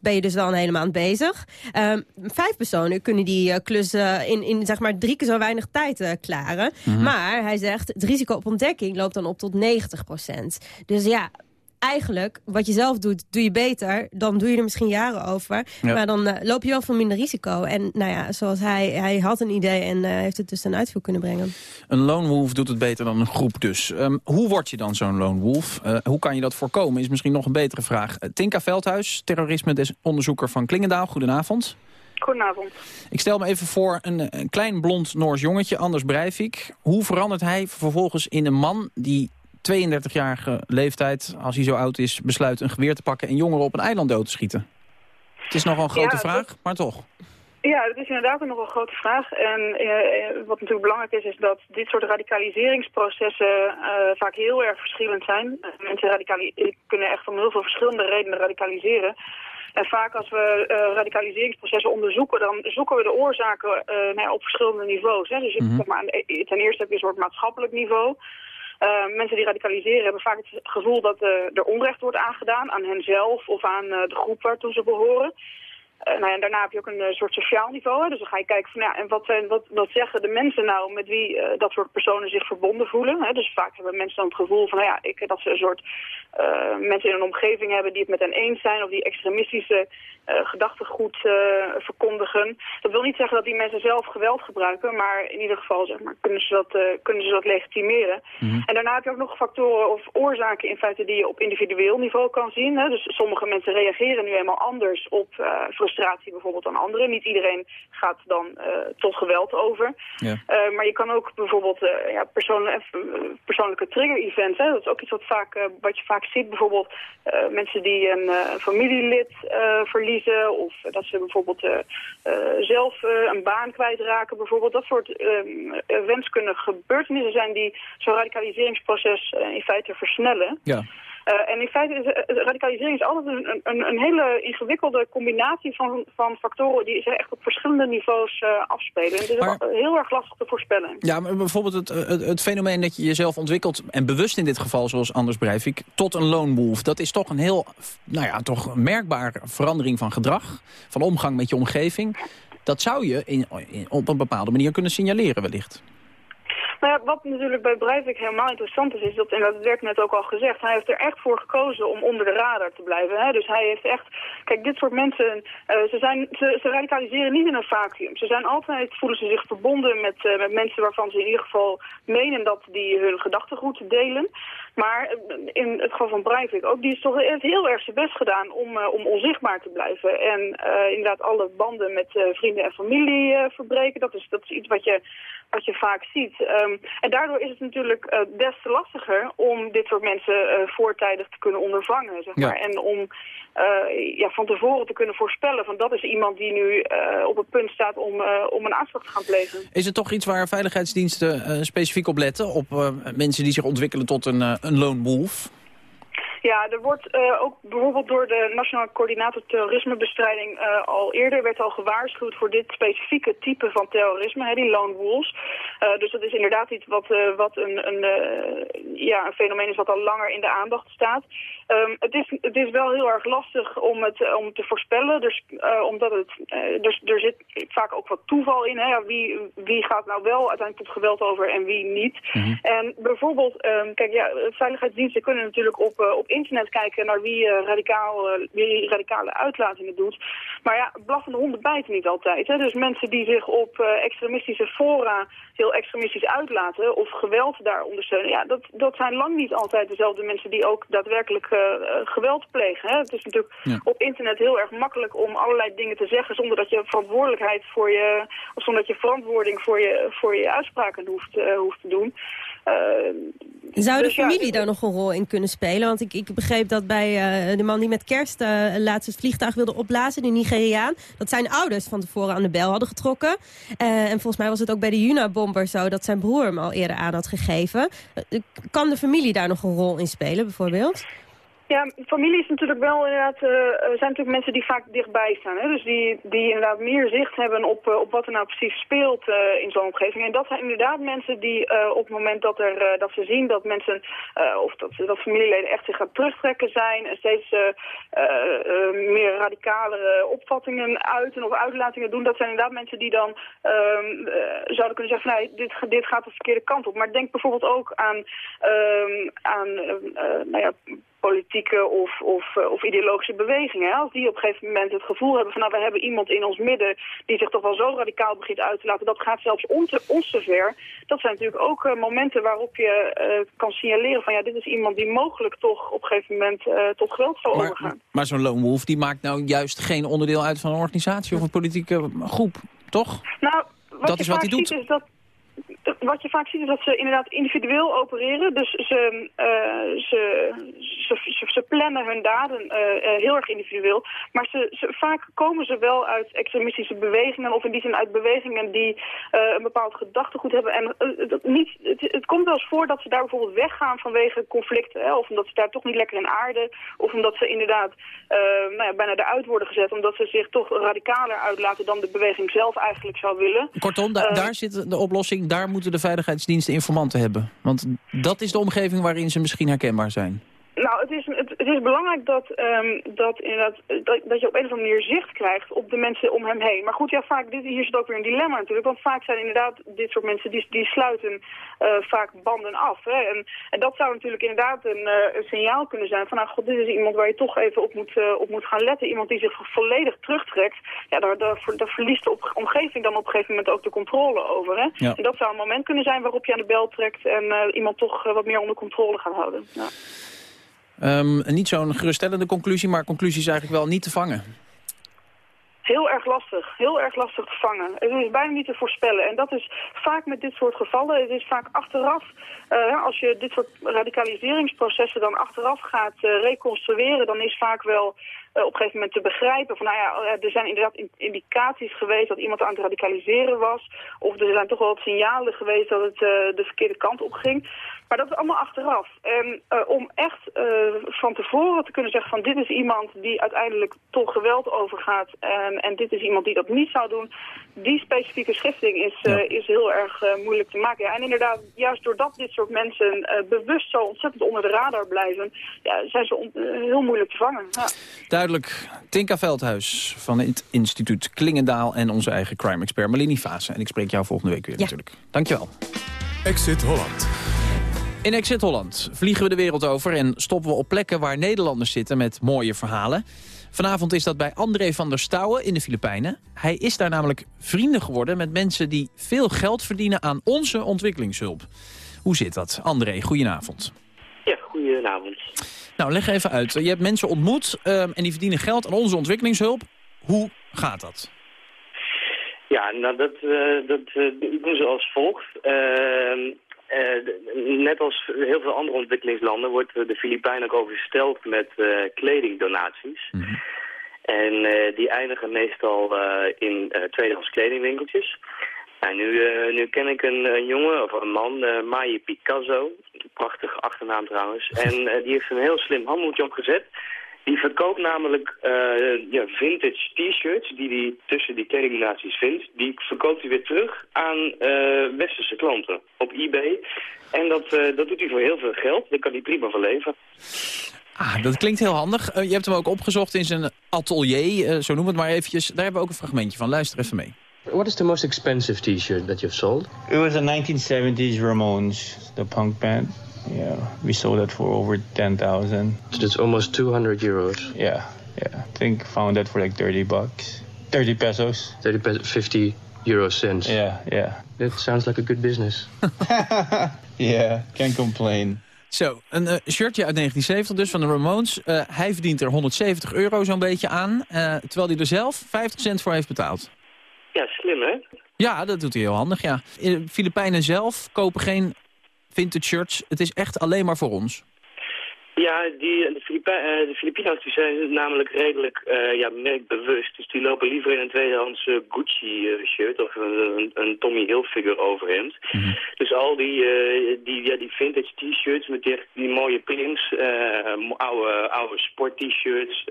Ben je dus wel een hele maand bezig. Ehm, vijf personen kunnen die klus in, in zeg maar drie keer zo weinig tijd klaren. Mhm. Maar hij zegt, het risico op ontdekking loopt dan op tot 90% Dus ja, eigenlijk, wat je zelf doet, doe je beter. Dan doe je er misschien jaren over. Maar dan uh, loop je wel veel minder risico. En nou ja, zoals hij, hij had een idee en uh, heeft het dus ten uitvoer kunnen brengen. Een lone wolf doet het beter dan een groep dus. Um, hoe word je dan zo'n lone wolf? Uh, hoe kan je dat voorkomen, is misschien nog een betere vraag. Tinka Veldhuis, terrorisme-onderzoeker van Klingendaal. Goedenavond. Goedenavond. Ik stel me even voor een, een klein blond Noors jongetje, Anders Breivik. Hoe verandert hij vervolgens in een man die 32-jarige leeftijd, als hij zo oud is, besluit een geweer te pakken en jongeren op een eiland dood te schieten? Het is nogal een grote vraag, maar toch. Ja, dat is inderdaad nog een grote vraag. En eh, wat natuurlijk belangrijk is, is dat dit soort radicaliseringsprocessen uh, vaak heel erg verschillend zijn. Mensen kunnen echt om heel veel verschillende redenen radicaliseren. En vaak als we uh, radicaliseringsprocessen onderzoeken, dan zoeken we de oorzaken nou ja, op verschillende niveaus. Hè. Dus mm -hmm. maar, ten eerste heb je een soort maatschappelijk niveau. Uh, mensen die radicaliseren hebben vaak het gevoel dat uh, er onrecht wordt aangedaan aan henzelf of aan uh, de groep waartoe ze behoren. Nou ja, en daarna heb je ook een soort sociaal niveau. Dus dan ga je kijken van ja, en wat, zijn, wat, wat zeggen de mensen nou met wie dat soort personen zich verbonden voelen. Hè? Dus vaak hebben mensen dan het gevoel van nou ja, ik, dat ze een soort mensen in een omgeving hebben die het met hen eens zijn of die extremistische gedachtegoed verkondigen. Dat wil niet zeggen dat die mensen zelf geweld gebruiken, maar in ieder geval zeg maar, kunnen, ze dat, kunnen ze dat legitimeren. Mm -hmm. En daarna heb je ook nog factoren of oorzaken in feite die je op individueel niveau kan zien. Hè? Dus sommige mensen reageren nu eenmaal anders op frustratie bijvoorbeeld aan anderen. Niet iedereen gaat dan tot geweld over. Ja. Maar je kan ook bijvoorbeeld ja, persoonlijke, persoonlijke trigger-events. Dat is ook iets wat, vaak, wat je vaak ziet. Bijvoorbeeld mensen die een familielid verliezen. Of dat ze bijvoorbeeld zelf een baan kwijtraken. Bijvoorbeeld dat soort events kunnen gebeurtenissen zijn die zo'n radicaliseringsproces in feite versnellen. Ja. Uh, en in feite is uh, radicalisering is altijd een, een, een, hele ingewikkelde combinatie van, van factoren die zich echt op verschillende niveaus uh, afspelen. En het is maar, heel erg lastig te voorspellen. Ja, maar bijvoorbeeld het, het, het, fenomeen dat je jezelf ontwikkelt, en bewust in dit geval zoals Anders Breivik, tot een lone wolf. Dat is toch een heel, nou ja, toch merkbare verandering van gedrag, van omgang met je omgeving. Dat zou je in, in, op een bepaalde manier kunnen signaleren wellicht. Nou ja, wat natuurlijk bij Breivik helemaal interessant is, is dat, en dat werd net ook al gezegd, hij heeft er echt voor gekozen om onder de radar te blijven. Hè? Dus hij heeft echt, kijk, dit soort mensen, uh, ze, zijn, ze, ze, radicaliseren niet in een vacuüm. Ze zijn altijd, voelen ze zich verbonden met, uh, met mensen waarvan ze in ieder geval menen dat die hun gedachtegoed delen. Maar eh, in het geval van Breivik ook, die is toch heeft heel erg zijn best gedaan om, om onzichtbaar te blijven. En inderdaad alle banden met vrienden en familie verbreken. Dat is, dat is iets wat je wat je vaak ziet. Um, en daardoor is het natuurlijk uh, des te lastiger om dit soort mensen uh, voortijdig te kunnen ondervangen. Zeg maar. Ja. En om uh, ja, van tevoren te kunnen voorspellen van dat is iemand die nu op het punt staat om, om een aanslag te gaan plegen. Is het toch iets waar veiligheidsdiensten specifiek op letten? Op mensen die zich ontwikkelen tot een, een lone wolf? Ja, er wordt uh, ook bijvoorbeeld door de Nationale Coördinator Terrorismebestrijding uh, al eerder werd al gewaarschuwd voor dit specifieke type van terrorisme, hè, die lone wolves. Uh, dus dat is inderdaad iets wat, wat een, een, ja, een fenomeen is wat al langer in de aandacht staat. Um, het, is, het is wel heel erg lastig om het om te voorspellen, dus, omdat het, dus, er zit vaak ook wat toeval in. Hè? Wie, wie gaat nou wel uiteindelijk tot geweld over en wie niet. Mm -hmm. En bijvoorbeeld, um, kijk, ja, veiligheidsdiensten kunnen natuurlijk op, op internet kijken naar wie, radicaal, wie radicale uitlatingen doet. Maar ja, blaffende honden bijten niet altijd. Hè? Dus mensen die zich op extremistische fora heel extremistisch uitlaten of geweld daar ondersteunen. Ja, dat, dat zijn lang niet altijd dezelfde mensen die ook daadwerkelijk geweld plegen. Hè? Het is natuurlijk ja. op internet heel erg makkelijk om allerlei dingen te zeggen zonder dat je verantwoordelijkheid voor je, of zonder dat je verantwoording voor je, voor je uitspraken hoeft, hoeft te doen. Zou de dus familie ja, daar nog een rol in kunnen spelen? Want ik, ik begreep dat bij uh, de man die met kerst uh, laatst het vliegtuig wilde opblazen, de Nigeriaan, dat zijn ouders van tevoren aan de bel hadden getrokken. Uh, en volgens mij was het ook bij de Juna-bomber zo dat zijn broer hem al eerder aan had gegeven. kan de familie daar nog een rol in spelen bijvoorbeeld? Ja, familie is natuurlijk wel inderdaad, uh, zijn natuurlijk mensen die vaak dichtbij staan. Hè? Dus die, die inderdaad meer zicht hebben op, uh, op wat er nou precies speelt uh, in zo'n omgeving. En dat zijn inderdaad mensen die op het moment dat, er, dat ze zien dat mensen, of dat, dat familieleden echt zich gaan terugtrekken zijn en steeds meer radicale opvattingen uiten of uitlatingen doen. Dat zijn inderdaad mensen die dan ehm, zouden kunnen zeggen van nee, dit, dit gaat de verkeerde kant op. Maar denk bijvoorbeeld ook aan, ehm, aan nou ja, politieke of, of, eh, of ideologische bewegingen. Als die op een gegeven moment het gevoel hebben van nou, we hebben iemand in ons midden die zich toch wel zo radicaal begint uit te laten, dat gaat zelfs ons, ons te ver. Dat zijn natuurlijk ook uh, momenten waarop je uh, kan signaleren van ja, dit is iemand die mogelijk toch op een gegeven moment tot geweld zal maar, overgaan. Maar zo'n lone wolf die maakt nou juist geen onderdeel uit van een organisatie of een politieke groep, toch? Nou, dat is wat hij doet. Is dat wat je vaak ziet is dat ze inderdaad individueel opereren. Dus ze, uh, ze, ze, ze, plannen hun daden uh, uh, heel erg individueel. Maar ze, ze, vaak komen ze wel uit extremistische bewegingen... of in die zin uit bewegingen die een bepaald gedachtegoed hebben. En niet, het, het, komt wel eens voor dat ze daar bijvoorbeeld weggaan vanwege conflicten. Hè, of omdat ze daar toch niet lekker in aarden. Of omdat ze inderdaad nou ja, bijna eruit worden gezet. Omdat ze zich toch radicaler uitlaten dan de beweging zelf eigenlijk zou willen. Kortom, da daar zit de oplossing... Daar moeten de veiligheidsdiensten informanten hebben? Want dat is de omgeving waarin ze misschien herkenbaar zijn. Nou, het is, het, is belangrijk dat, um, dat, inderdaad, dat, dat je op een of andere manier zicht krijgt op de mensen om hem heen. Maar goed, ja, vaak, dit, hier zit ook weer een dilemma natuurlijk. Want vaak zijn inderdaad dit soort mensen, die, die sluiten uh, vaak banden af. Hè? En, en dat zou natuurlijk inderdaad een, uh, een signaal kunnen zijn van, nou god, dit is iemand waar je toch even op moet, uh, op moet gaan letten. Iemand die zich volledig terugtrekt. Ja, daar, daar, daar verliest de omgeving dan op een gegeven moment ook de controle over. Hè? Ja. En dat zou een moment kunnen zijn waarop je aan de bel trekt en iemand toch wat meer onder controle gaat houden. Ja. Um, niet zo'n geruststellende conclusie, maar conclusie is eigenlijk wel niet te vangen. Heel erg lastig, heel erg lastig te vangen. Het is bijna niet te voorspellen. En dat is vaak met dit soort gevallen. Het is vaak achteraf, uh, als je dit soort radicaliseringsprocessen dan achteraf gaat uh, reconstrueren, dan is vaak wel uh, op een gegeven moment te begrijpen van nou ja, er zijn inderdaad indicaties geweest dat iemand aan het radicaliseren was. Of er zijn toch wel signalen geweest dat het de verkeerde kant op ging. Maar dat is allemaal achteraf. En uh, om echt uh, van tevoren te kunnen zeggen van dit is iemand die uiteindelijk tot geweld overgaat en, en dit is iemand die dat niet zou doen, die specifieke schifting is, uh, ja. is heel erg moeilijk te maken. Ja, en inderdaad, juist doordat dit soort mensen bewust zo ontzettend onder de radar blijven, ja, zijn ze heel moeilijk te vangen. Ja. Duidelijk. Tinka Veldhuis van het instituut Klingendaal en onze eigen crime-expert Malini Fase. En ik spreek jou volgende week weer ja. natuurlijk. Dankjewel. Exit Holland. In Exit Holland vliegen we de wereld over en stoppen we op plekken waar Nederlanders zitten met mooie verhalen. Vanavond is dat bij André van der Stouwen in de Filipijnen. Hij is daar namelijk vrienden geworden met mensen die veel geld verdienen aan onze ontwikkelingshulp. Hoe zit dat? André, goedenavond. Ja, goedenavond. Nou, leg even uit. Je hebt mensen ontmoet um, en die verdienen geld aan onze ontwikkelingshulp. Hoe gaat dat? Ja, nou dat, uh, dat uh, doen ze als volgt. Uh, uh, net als heel veel andere ontwikkelingslanden wordt de Filipijnen ook oversteld met uh, kledingdonaties. Mhm. Mm -hmm. En uh, die eindigen meestal in tweedehands kledingwinkeltjes. Nou, nu, nu ken ik een, een, jongen, of een man, Mai Picasso, prachtige achternaam trouwens. En die heeft een heel slim handeltje opgezet. Die verkoopt namelijk uh, ja, vintage t-shirts die hij tussen die kledingdonaties vindt. Die verkoopt hij weer terug aan uh, westerse klanten op eBay. En dat, uh, dat doet hij voor heel veel geld. Daar kan hij prima van leven. Ah, dat klinkt heel handig. je hebt hem ook opgezocht in zijn atelier, zo noem het maar eventjes. Daar hebben we ook een fragmentje van. Luister even mee. What is the most expensive t-shirt that you've sold? It was a 1970s Ramones, the punk band. Yeah, we sold it for over 10,000. So that's almost 200 euros. Yeah, yeah. I think found that for like 30 bucks. 30 pesos. 30 pesos, 50 euro cents. Yeah, yeah. That sounds like a good business. yeah, can't complain. Zo, een uh, shirtje uit 1970 dus van de Ramones. Uh, hij verdient er 170 euro zo'n beetje aan. Uh, terwijl hij er zelf 50 cent voor heeft betaald. Ja, slim hè? Ja, dat doet hij heel handig, ja. In de Filipijnen zelf kopen geen vintage shirts. Het is echt alleen maar voor ons. Ja, die, de, Filipi uh, de Filipina's die zijn namelijk redelijk uh, ja, merkbewust. Dus die lopen liever in een tweedehands uh, Gucci-shirt of een, een Tommy Hilfiger overhemd. Mm Dus al die, die, ja, die vintage t-shirts met die, die mooie prints, oude, oude sport-t-shirts...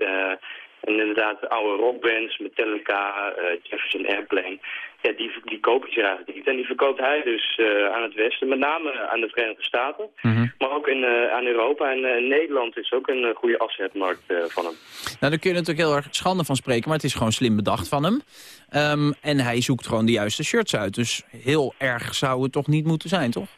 En inderdaad, oude rockbands, Metallica, Jefferson Airplane, ja, die, die kopen ze eigenlijk niet. En die verkoopt hij dus uh, aan het Westen, met name aan de Verenigde Staten, Mhm. maar ook in, uh, aan Europa. En Nederland is ook een goede afzetmarkt van hem. Nou, daar kun je natuurlijk heel erg schande van spreken, maar het is gewoon slim bedacht van hem. Um, en hij zoekt gewoon de juiste shirts uit, dus heel erg zou het toch niet moeten zijn, toch?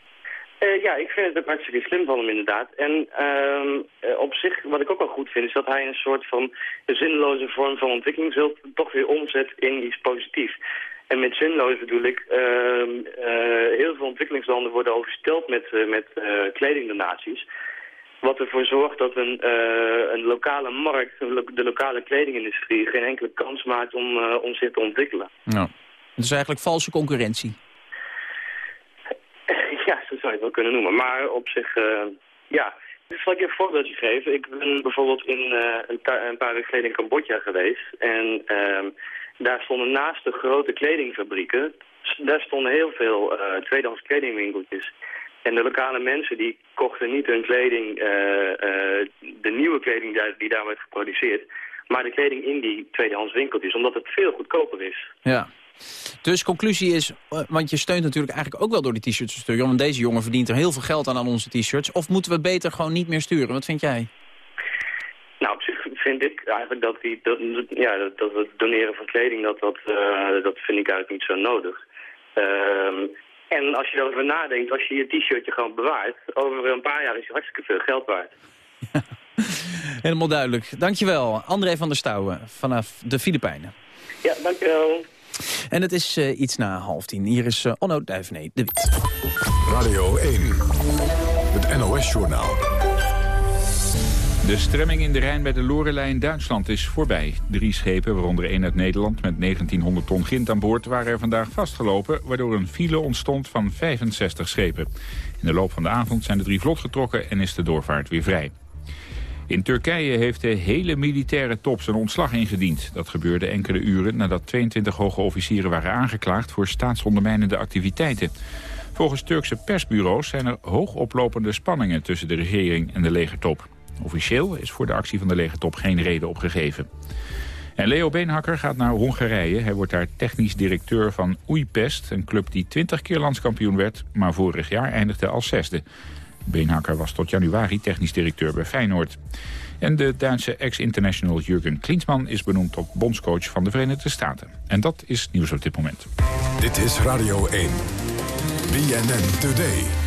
Uh, ja, ik vind het ook hartstikke slim van hem inderdaad. En uh, op zich, wat ik ook wel goed vind, is dat hij een soort van zinloze vorm van ontwikkelingshulp toch weer omzet in iets positiefs. En met zinloos bedoel ik, uh, heel veel ontwikkelingslanden worden oversteld met, met kledingdonaties. Wat ervoor zorgt dat een, een lokale markt, de lokale kledingindustrie, geen enkele kans maakt om, om zich te ontwikkelen. Nou, het is eigenlijk valse concurrentie. Ja, zo zou je het wel kunnen noemen. Maar op zich, uh, ja. Dus zal ik je een voorbeeldje geven. Ik ben bijvoorbeeld in, een, paar weken geleden in Cambodja geweest. En uh, daar stonden naast de grote kledingfabrieken... daar stonden heel veel uh, tweedehands kledingwinkeltjes. En de lokale mensen die kochten niet hun kleding, de nieuwe kleding die daar werd geproduceerd... maar de kleding in die tweedehands winkeltjes, omdat het veel goedkoper is. Ja. Dus conclusie is, want je steunt natuurlijk eigenlijk ook wel door die t-shirts te sturen. Want deze jongen verdient er heel veel geld aan aan onze t-shirts. Of moeten we beter gewoon niet meer sturen? Wat vind jij? Vind ik eigenlijk dat, die, dat, ja, dat het doneren van kleding, dat, dat, uh, dat vind ik eigenlijk niet zo nodig. Um, en als je erover nadenkt, als je je t-shirtje gewoon bewaart, over een paar jaar is je hartstikke veel geld waard. Helemaal duidelijk. Dankjewel, André van der Stouwen vanaf de Filipijnen. Ja, dankjewel. En het is uh, iets na half tien. Hier is uh, Onno Duivenet, de Wit. Radio 1, het NOS-journaal. De stremming in de Rijn bij de Lorelei in Duitsland is voorbij. Drie schepen, waaronder één uit Nederland met 1900 ton gint aan boord... waren er vandaag vastgelopen, waardoor een file ontstond van 65 schepen. In de loop van de avond zijn de drie vlot getrokken en is de doorvaart weer vrij. In Turkije heeft de hele militaire top zijn ontslag ingediend. Dat gebeurde enkele uren nadat 22 hoge officieren waren aangeklaagd... voor staatsondermijnende activiteiten. Volgens Turkse persbureaus zijn er hoogoplopende spanningen... tussen de regering en de legertop. Officieel is voor de actie van de legertop geen reden opgegeven. En Leo Beenhakker gaat naar Hongarije. Hij wordt daar technisch directeur van Oeipest, een club die 20 keer landskampioen werd... maar vorig jaar eindigde als zesde. Beenhakker was tot januari technisch directeur bij Feyenoord. En de Duitse ex-international Jurgen Klinsmann is benoemd tot bondscoach van de Verenigde Staten. En dat is nieuws op dit moment. Dit is Radio 1. BNN Today.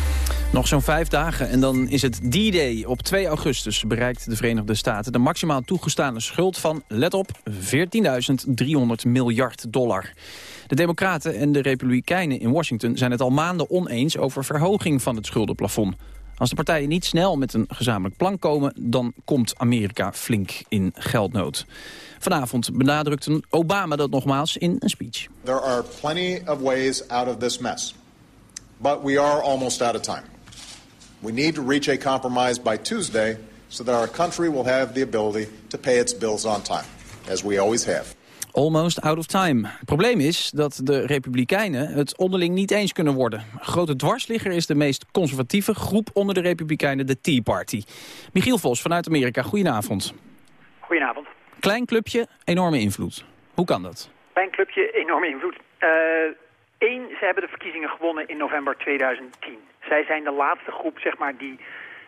Nog zo'n vijf dagen en dan is het D-Day. Op 2 augustus bereikt de Verenigde Staten de maximaal toegestane schuld van, let op, 14.300 miljard dollar. De Democraten en de Republikeinen in Washington zijn het al maanden oneens over verhoging van het schuldenplafond. Als de partijen niet snel met een gezamenlijk plan komen... dan komt Amerika flink in geldnood. Vanavond benadrukte Obama dat nogmaals in een speech. There are plenty of ways out of this mess. But we are almost out of time. We need to reach a compromise by Tuesday... so that our country will have the ability to pay its bills on time. As we always have. Almost out of time. Het probleem is dat de Republikeinen het onderling niet eens kunnen worden. Grote dwarsligger is de meest conservatieve groep onder de Republikeinen, de Tea Party. Michiel Vos vanuit Amerika, goedenavond. Goedenavond. Klein clubje, enorme invloed. Hoe kan dat? Klein clubje, enorme invloed. Eén, uh, ze hebben de verkiezingen gewonnen in november 2010. Zij zijn de laatste groep, zeg maar, die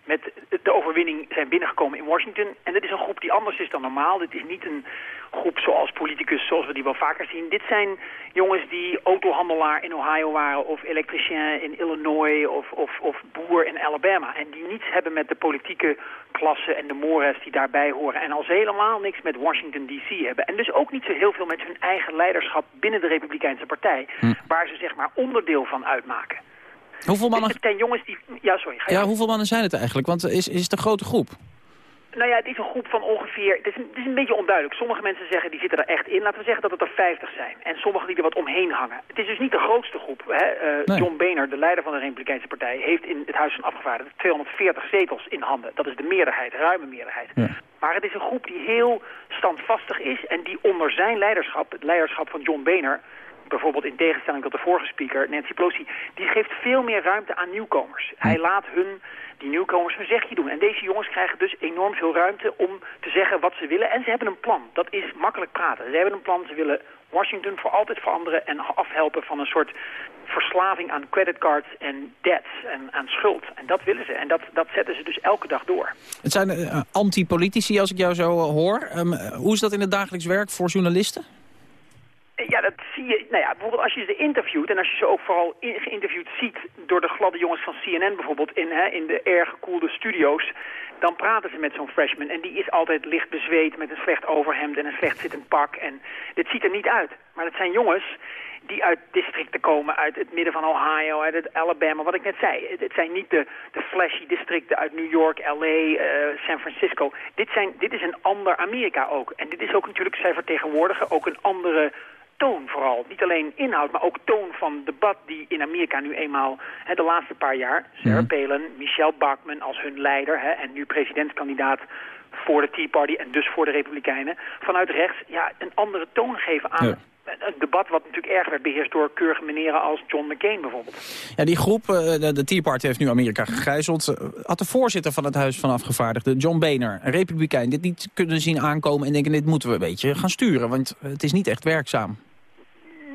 met de overwinning zijn binnengekomen in Washington. En dit is een groep die anders is dan normaal. Dit is niet een groep zoals politicus, zoals we die wel vaker zien. Dit zijn jongens die autohandelaar in Ohio waren... of elektricien in Illinois of, of, of boer in Alabama. En die niets hebben met de politieke klasse en de mores die daarbij horen. En als helemaal niks met Washington D.C. hebben. En dus ook niet zo heel veel met hun eigen leiderschap binnen de Republikeinse Partij. Hm. Waar ze zeg maar onderdeel van uitmaken. Hoeveel mannen... Zijn jongens die... Ja, sorry. Ga ja, hoeveel mannen zijn het eigenlijk? Want is, is het een grote groep? Nou ja, het is een groep van ongeveer... Het is, een, het is een beetje onduidelijk. Sommige mensen zeggen, die zitten er echt in. Laten we zeggen dat het er 50 zijn. En sommigen die er wat omheen hangen. Het is dus niet de grootste groep. Hè? Eh, Nee. John Boehner, de leider van de Republikeinse Partij... heeft in het Huis van Afgevaardigden 240 zetels in handen. Dat is de meerderheid, ruime meerderheid. Maar het is een groep die heel standvastig is... en die onder zijn leiderschap, het leiderschap van John Boehner... bijvoorbeeld in tegenstelling tot de vorige speaker, Nancy Pelosi... die geeft veel meer ruimte aan nieuwkomers. Hij laat hun die nieuwkomers hun zegje doen. En deze jongens krijgen dus enorm veel ruimte om te zeggen wat ze willen. En ze hebben een plan. Dat is makkelijk praten. Ze hebben een plan. Ze willen Washington voor altijd veranderen en afhelpen van een soort verslaving aan creditcards en debts en aan schuld. En dat willen ze. En dat, dat zetten ze dus elke dag door. Het zijn eh, anti-politici, als ik jou zo eh, hoor. Ehm, eh, hoe is dat in het dagelijks werk voor journalisten? Ja, dat Nou ja, bijvoorbeeld als je ze interviewt en als je ze ook vooral geïnterviewd ziet door de gladde jongens van CNN bijvoorbeeld in, hè, in de erg gekoelde studio's, dan praten ze met zo'n freshman en die is altijd licht bezweet met een slecht overhemd en een slecht zittend pak en dit ziet er niet uit. Maar het zijn jongens die uit districten komen, uit het midden van Ohio, uit het Alabama, wat ik net zei. Het, het zijn niet de, de flashy districten uit New York, L.A., eh, San Francisco. Dit, zijn, dit is een ander Amerika ook. En dit is ook natuurlijk, zij vertegenwoordigen ook een andere toon vooral. Niet alleen inhoud, maar ook toon van debat die in Amerika nu eenmaal hè, de laatste paar jaar... Sarah Palin, Michelle Bachmann als hun leider hè, en nu presidentskandidaat voor de Tea Party en dus voor de Republikeinen... vanuit rechts ja, een andere toon geven aan Ja. een debat wat natuurlijk erg werd beheerst door keurige meneren als John McCain bijvoorbeeld. Ja, die groep, eh, de, de Tea Party heeft nu Amerika gegijzeld. Eh, Had de voorzitter van het Huis van Afgevaardigden, John Boehner, een republikein, dit niet kunnen zien aankomen en denken, dit moeten we een beetje gaan sturen, want het is niet echt werkzaam.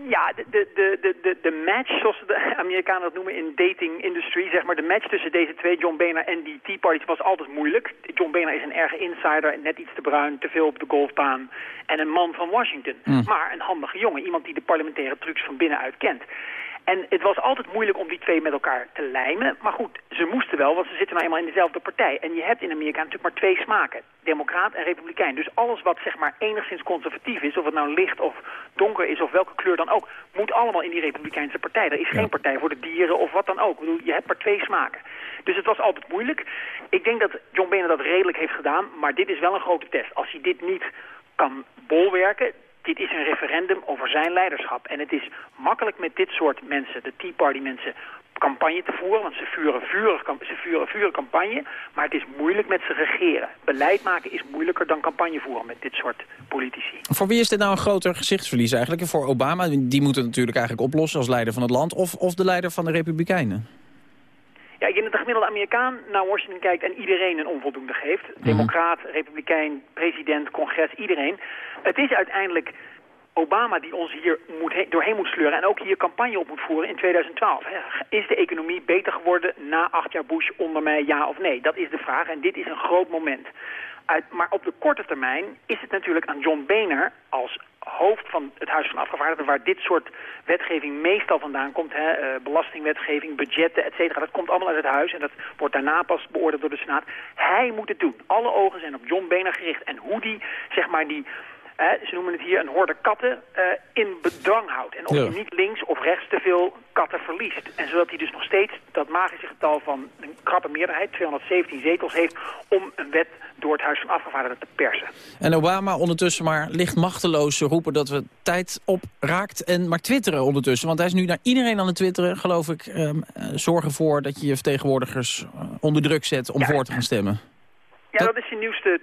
Ja, de, de, de, de, de, match, zoals de Amerikanen dat noemen in dating industry, zeg maar, de match tussen deze twee, John Boehner en die Tea Party, was altijd moeilijk. John Boehner is een erge insider, net iets te bruin, te veel op de golfbaan en een man van Washington. Mm. Maar een handige jongen, iemand die de parlementaire trucs van binnenuit kent. En het was altijd moeilijk om die twee met elkaar te lijmen. Maar goed, ze moesten wel, want ze zitten nou eenmaal in dezelfde partij. En je hebt in Amerika natuurlijk maar twee smaken. Democraat en republikein. Dus alles wat zeg maar enigszins conservatief is, of het nou licht of donker is of welke kleur dan ook, moet allemaal in die republikeinse partij. Er is geen partij voor de dieren of wat dan ook. Ik bedoel, je hebt maar twee smaken. Dus het was altijd moeilijk. Ik denk dat John Boehner dat redelijk heeft gedaan, maar dit is wel een grote test. Als hij dit niet kan bolwerken, dit is een referendum over zijn leiderschap. En het is makkelijk met dit soort mensen, de Tea Party mensen, campagne te voeren. Want ze vuren vurig, ze vuren vurig campagne. Maar het is moeilijk met ze regeren. Beleid maken is moeilijker dan campagne voeren met dit soort politici. Voor wie is dit nou een groter gezichtsverlies eigenlijk? Voor Obama, die moet het natuurlijk eigenlijk oplossen als leider van het land, of, of de leider van de Republikeinen? Ja, ik denk dat de gemiddelde Amerikaan naar Washington kijkt en iedereen een onvoldoende geeft. Democraat, republikein, president, congres, iedereen. Het is uiteindelijk Obama die ons hier moet he- doorheen moet sleuren en ook hier campagne op moet voeren in 2012. hè. Is de economie beter geworden na acht jaar Bush onder mij, ja of nee? Dat is de vraag en dit is een groot moment. Uit, maar op de korte termijn is het natuurlijk aan John Boehner als hoofd van het Huis van Afgevaardigden... waar dit soort wetgeving meestal vandaan komt, hè, eh, belastingwetgeving, budgetten, et cetera. Dat komt allemaal uit het huis en dat wordt daarna pas beoordeeld door de Senaat. Hij moet het doen. Alle ogen zijn op John Boehner gericht. En hoe die, zeg maar, die... ze noemen het hier een horde katten eh, in bedwang houdt. En of hij niet links of rechts te veel katten verliest. En zodat hij dus nog steeds dat magische getal van een krappe meerderheid, 217 zetels, heeft om een wet door het Huis van Afgevaardigden te persen. En Obama ondertussen maar licht machteloos roepen dat we tijd op raakt en maar twitteren ondertussen. Want hij is nu naar iedereen aan het twitteren, geloof ik. ehm, eh, zorg ervoor dat je je vertegenwoordigers eh, onder druk zet om voor te gaan stemmen. Ja, dat is zijn nieuwste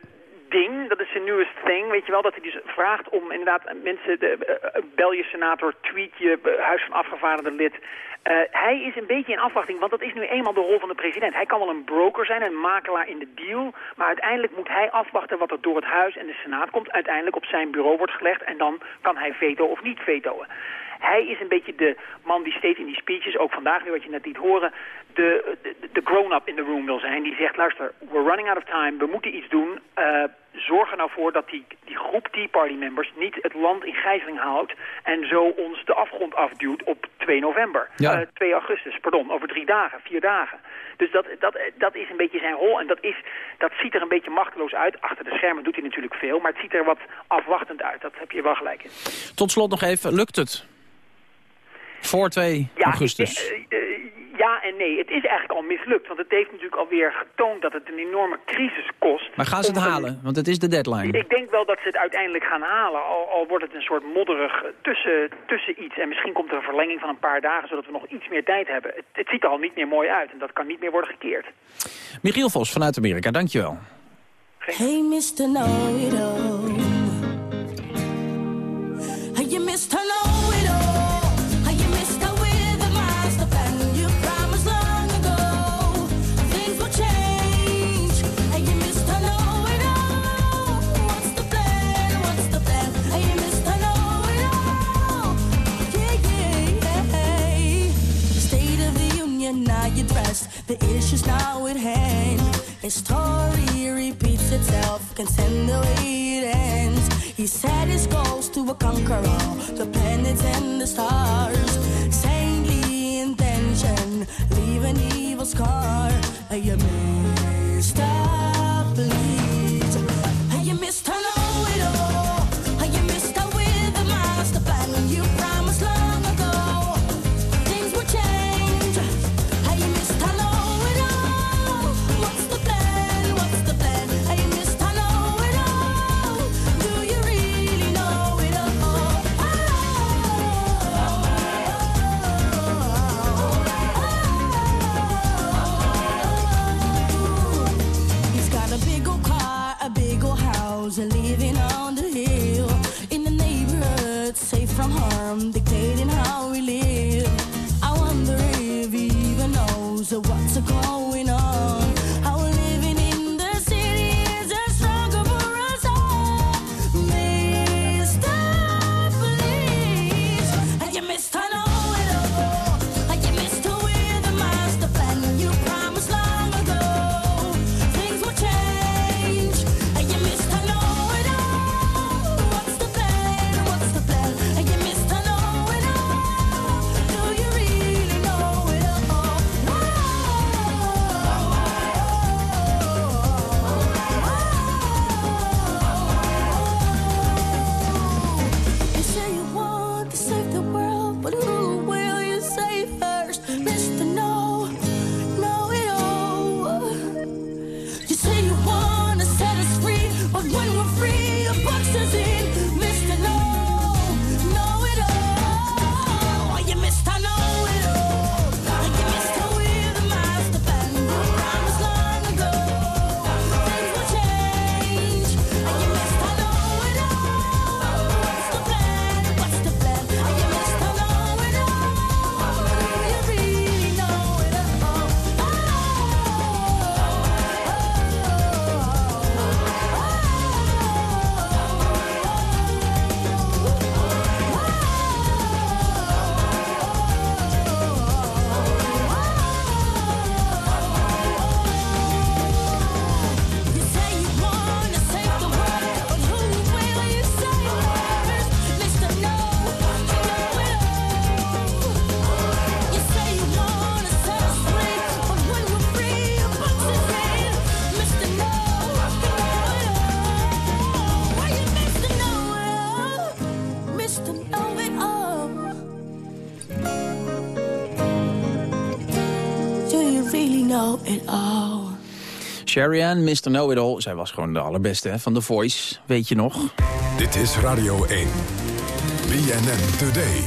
ding. Dat is zijn newest thing. Weet je wel, dat hij dus vraagt om inderdaad mensen... De, eh, bel je senator, tweet je eh, Huis van Afgevaardigden lid. Eh, hij is een beetje in afwachting, want dat is nu eenmaal de rol van de president. Hij kan wel een broker zijn, een makelaar in de deal... maar uiteindelijk moet hij afwachten wat er door het Huis en de Senaat komt... uiteindelijk op zijn bureau wordt gelegd en dan kan hij veto of niet vetoen. Hij is een beetje de man die steeds in die speeches, ook vandaag weer wat je net liet horen, de, de, grown-up in the room wil zijn. Die zegt, luister, we're running out of time, we moeten iets doen. Eh, zorg er nou voor dat die, die groep Tea Party members niet het land in gijzeling houdt en zo ons de afgrond afduwt op 2 november. Ja. Eh, 2 augustus, pardon, over drie dagen, vier dagen. Dus dat, dat, dat is een beetje zijn rol en dat, is, dat ziet er een beetje machteloos uit. Achter de schermen doet hij natuurlijk veel, maar het ziet er wat afwachtend uit. Dat heb je wel gelijk in. Tot slot nog even, lukt het? Voor 2 augustus. Eh, eh, ja en nee. Het is eigenlijk al mislukt. Want het heeft natuurlijk alweer getoond dat het een enorme crisis kost. Maar gaan ze het om- halen? Want het is de deadline. Ik denk wel dat ze het uiteindelijk gaan halen. Al, al wordt het een soort modderig tussen, tussen iets. En misschien komt er een verlenging van een paar dagen... zodat we nog iets meer tijd hebben. Het, het ziet er al niet meer mooi uit. En dat kan niet meer worden gekeerd. Michiel Vos vanuit Amerika, dankjewel. Hey, Mr. Know-it-all. Hey, Mr. Know-it-all. The stars. Sherry Ann, Mr. Know-it-all. Zij was gewoon de allerbeste hè, van The Voice, weet je nog. Dit is Radio 1. BNN Today.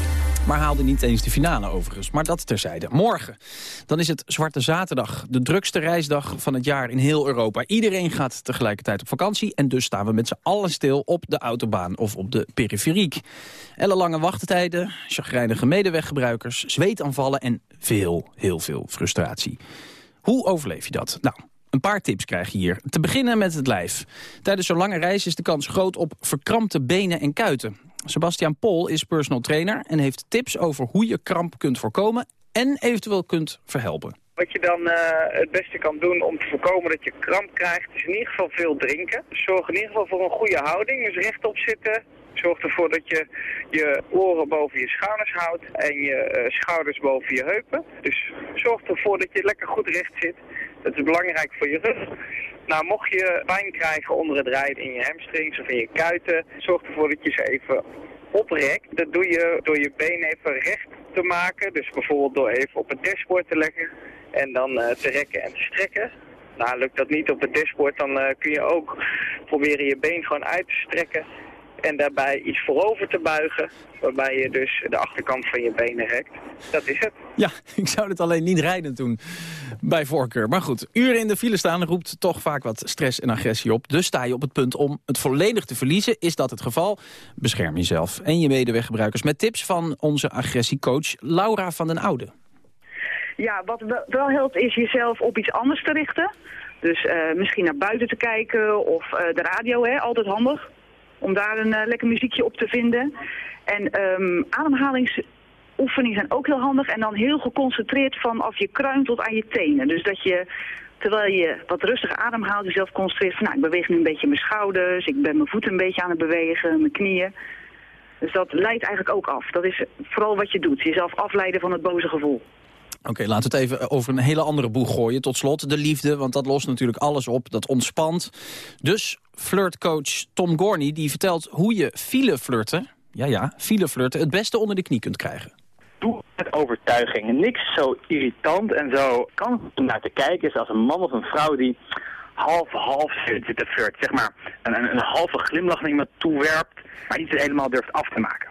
Maar haalde niet eens de finale overigens. Maar dat terzijde. Morgen, dan is het Zwarte Zaterdag. De drukste reisdag van het jaar in heel Europa. Iedereen gaat tegelijkertijd op vakantie. En dus staan we met z'n allen stil op de autobaan of op de periferiek. Ellenlange wachttijden, chagrijnige medeweggebruikers, zweetaanvallen en veel, heel veel frustratie. Hoe overleef je dat? Nou, een paar tips krijg je hier. Te beginnen met het lijf. Tijdens zo'n lange reis is de kans groot op verkrampte benen en kuiten. Sebastian Pol is personal trainer en heeft tips over hoe je kramp kunt voorkomen en eventueel kunt verhelpen. Wat je dan eh, het beste kan doen om te voorkomen dat je kramp krijgt, is in ieder geval veel drinken. Zorg in ieder geval voor een goede houding, dus rechtop zitten. Zorg ervoor dat je je oren boven je schouders houdt en je eh, schouders boven je heupen. Dus zorg ervoor dat je lekker goed recht zit. Dat is belangrijk voor je rug. Nou, mocht je pijn krijgen onder het rijden in je hamstrings of in je kuiten, zorg ervoor dat je ze even oprekt. Dat doe je door je been even recht te maken. Dus bijvoorbeeld door even op het dashboard te leggen. en dan eh, te rekken en te strekken. Nou, lukt dat niet op het dashboard, dan eh, kun je ook proberen je been gewoon uit te strekken en daarbij iets voorover te buigen, waarbij je dus de achterkant van je benen rekt. Dat is het. Ja, ik zou het alleen niet rijden toen, bij voorkeur. Maar goed, uren in de file staan roept toch vaak wat stress en agressie op. Dus sta je op het punt om het volledig te verliezen. Is dat het geval? Bescherm jezelf en je medeweggebruikers met tips van onze agressiecoach Laura van den Oude. Ja, wat wel- wel helpt is jezelf op iets anders te richten. Dus eh, misschien naar buiten te kijken of eh, de radio, hè, altijd handig. Om daar een eh, lekker muziekje op te vinden. En ehm, ademhalingsoefeningen zijn ook heel handig. En dan heel geconcentreerd vanaf je kruin tot aan je tenen. Dus dat je, terwijl je wat rustig ademhaalt, jezelf concentreert van... nou, ik beweeg nu een beetje mijn schouders, ik ben mijn voeten een beetje aan het bewegen, mijn knieën. Dus dat leidt eigenlijk ook af. Dat is vooral wat je doet, jezelf afleiden van het boze gevoel. Oké, laten we het even over een hele andere boeg gooien. Tot slot de liefde, want dat lost natuurlijk alles op. Dat ontspant. Dus flirtcoach Tom Gorney die vertelt hoe je file flirten... ja ja, file flirten het beste onder de knie kunt krijgen. Doe met overtuiging. Niks zo irritant en zo kan om naar te kijken is als een man of een vrouw die half-half zit te flirten. Zeg maar een, een, een halve glimlach naar iemand toewerpt, maar niet helemaal durft af te maken.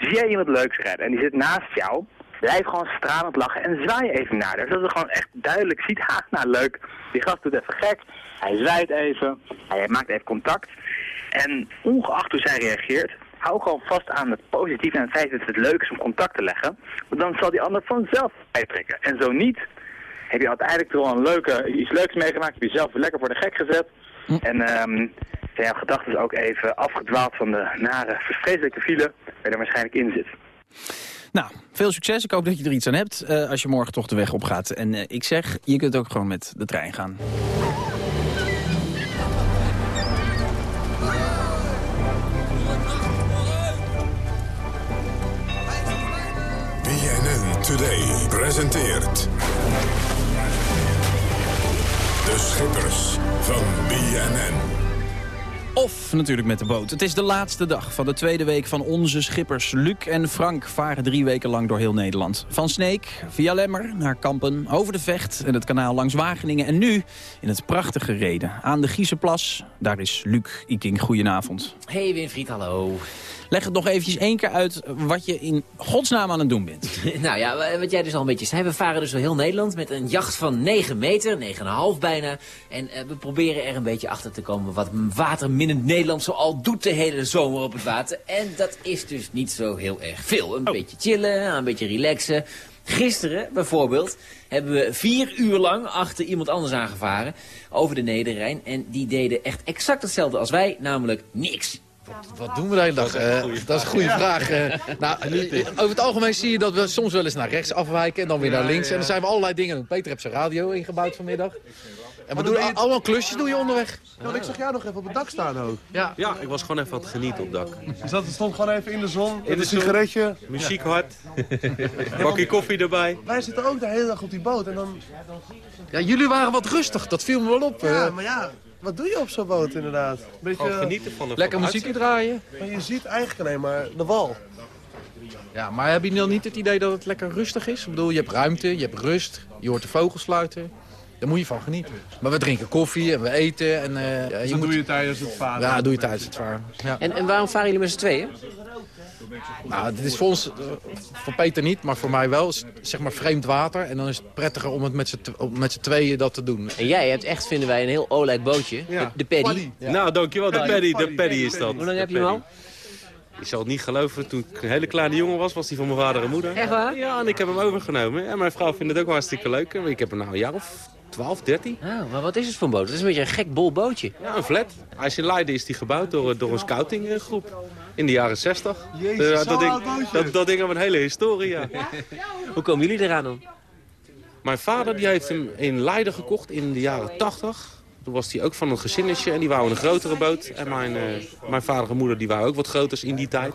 Zie jij iemand leuks redden en die zit naast jou, blijf gewoon stralend lachen en zwaai even naar haar. Zodat je gewoon echt duidelijk ziet, ha, nou leuk, die gast doet even gek, hij zwaait even, hij maakt even contact. En ongeacht hoe zij reageert, hou gewoon vast aan het positieve en het feit dat het leuk is om contact te leggen. Want dan zal die ander vanzelf bijtrekken. En zo niet, heb je uiteindelijk toch wel een leuke, iets leuks meegemaakt. Heb je jezelf lekker voor de gek gezet. En ehm zijn jouw gedachten ook even afgedwaald van de nare, vreselijke file waar je er waarschijnlijk in zit. Nou, veel succes. Ik hoop dat je er iets aan hebt eh, als je morgen toch de weg op gaat. En eh, ik zeg, je kunt ook gewoon met de trein gaan. BNN Today presenteert... De Schippers van BNN. Of natuurlijk met de boot. Het is de laatste dag van de tweede week van onze schippers. Luc en Frank varen drie weken lang door heel Nederland. Van Sneek, via Lemmer, naar Kampen, over de Vecht... en het kanaal langs Wageningen. En nu in het prachtige Reden. Aan de Giezenplas, daar is Luc Iking. Goedenavond. Hey Winfried, hallo. Leg het nog eventjes één keer uit wat je in godsnaam aan het doen bent. nou ja, wat jij dus al een beetje zei. We varen dus door heel Nederland met een jacht van 9 meter, 9,5 bijna. En eh, we proberen er een beetje achter te komen wat waterminnend Nederland zoal doet de hele zomer op het water. En dat is dus niet zo heel erg veel. Een beetje chillen, een beetje relaxen. Gisteren bijvoorbeeld hebben we vier uur lang achter iemand anders aangevaren over de Nederrijn. En die deden echt exact hetzelfde als wij, namelijk niks. Wat doen we de hele dag? Eh, dat is een goede vraag. Eh, nou, eh, over het algemeen zie je dat we soms wel eens naar rechts afwijken en dan weer naar links. En dan zijn we allerlei dingen. Peter heeft zijn radio ingebouwd vanmiddag. En we doen al- allemaal klusjes doe je onderweg. Ja, ik zag jou nog even op het dak staan ook. Ja, ja ik was gewoon even aan het genieten op het dak. Je zat, stond gewoon even in de zon, In een sigaretje. Muziek hard. Bakje koffie erbij. Wij zitten ook de hele dag op die boot en dan... Ja, jullie waren wat rustig, dat viel me wel op. Ja, eh. maar ja, wat doe je op zo'n boot inderdaad? Beetje, Gewoon genieten van de Lekker muziekje draaien. Maar je ziet eigenlijk alleen maar de wal. Ja, maar heb je dan niet het idee dat het lekker rustig is? Ik bedoel, je hebt ruimte, je hebt rust, je hoort de vogels fluiten. Daar moet je van genieten. Maar we drinken koffie en we eten. En, eh, ja, Dus je dat moet... doe je tijdens het varen? Ja, dat doe je tijdens het varen. Ja. En, en waarom varen jullie met z'n tweeën? Nou, dit is voor ons, voor Peter niet, maar voor mij wel, is, zeg maar vreemd water. En dan is het prettiger om het met z'n tweeën dat te doen. En jij hebt echt, vinden wij, een heel olijk bootje. De, de Paddy. Nou, dankjewel. De paddy, de paddy is dat. Hoe lang heb je hem al? Je zal het niet geloven, toen ik een hele kleine jongen was, was die van mijn vader en moeder. Echt waar? Ja, en ik heb hem overgenomen. En mijn vrouw vindt het ook hartstikke leuk. Ik heb hem nou een jaar of 12, 13. Oh, maar wat is het voor een boot? Het is een beetje een gek bol bootje. Ja, een flat. Hij is in Leiden is die gebouwd door, door een scoutinggroep in de jaren 60. Jezus, Eh, dat, ding, dat, dat ding hebben een hele historie, ja. Hoe komen jullie eraan dan? Mijn vader die heeft hem in Leiden gekocht in de jaren 80. Toen was hij ook van een gezinnetje en die wou een grotere boot. En mijn, eh, mijn vader en moeder die waren ook wat groters in die tijd.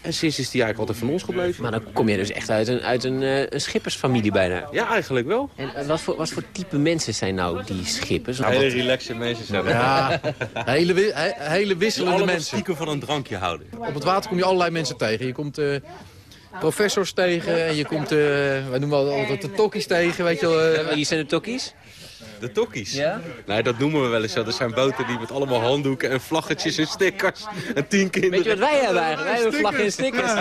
En sinds is die eigenlijk altijd van ons gebleven. Maar dan kom je dus echt uit een, uit een, eh, een schippersfamilie bijna. Ja, eigenlijk wel. En eh, wat voor, wat voor type mensen zijn nou die schippers? Hele relaxe mensen zijn. Ja, hele, he- hele wisselende allemaal mensen. stiekem van een drankje houden. Op het water kom je allerlei mensen tegen. Je komt, eh, professors tegen en je komt, eh wij noemen altijd de tokkies tegen, weet je wel. Wie zijn de tokkies? De tokkies? Ja? Nee, dat noemen we wel eens zo. Er zijn boten die met allemaal handdoeken en vlaggetjes en stickers en tien kinderen. Weet je wat wij hebben eigenlijk? Wij hebben vlaggen en stickers.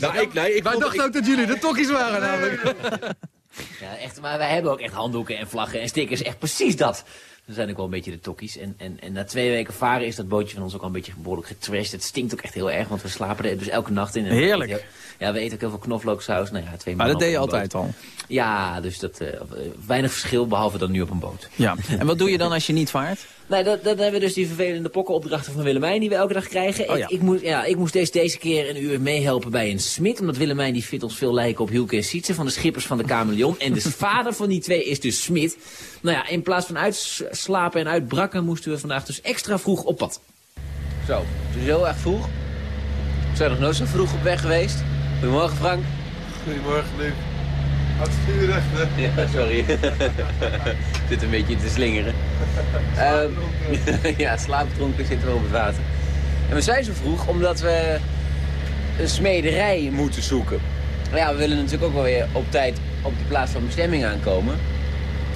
Nou, ik, nee, ik Wij dachten ik- ook dat jullie de tokkies waren namelijk. Ja, echt, maar wij hebben ook echt handdoeken en vlaggen en stickers. Echt precies dat. We zijn ook wel een beetje de tokkies. En, en, en na twee weken varen is dat bootje van ons ook al een beetje behoorlijk getrashed. Het stinkt ook echt heel erg, want we slapen er dus elke nacht in. En Heerlijk. Ja, we eten ook heel veel knoflooksaus. Nou ja, twee Maar dat deed je altijd boot. al. Ja, dus dat, eh, weinig verschil, behalve dan nu op een boot. Ja. En wat doe je dan als je niet vaart? Nou, dat, dat hebben we dus die vervelende pokkenopdrachten van Willemijn die we elke dag krijgen. Oh ja. ik, ik, moest, ja, ik moest deze, deze keer een uur meehelpen bij een smid. Omdat Willemijn die vindt ons veel lijken op Hielke en Sietse van de schippers van de Kameleon. En de vader van die twee is dus smid. Nou ja, in plaats van uitslapen en uitbrakken moesten we vandaag dus extra vroeg op pad. Zo, het is heel erg vroeg. We zijn nog nooit zo vroeg op weg geweest. Goedemorgen Frank. Goedemorgen, Luc. Hè? Ja, sorry. Zit een beetje te slingeren. Ehm, ja, slaapdronken zitten we op het water. En we zijn zo vroeg omdat we een smederij moeten zoeken. Maar ja, we willen natuurlijk ook wel weer op tijd op de plaats van bestemming aankomen.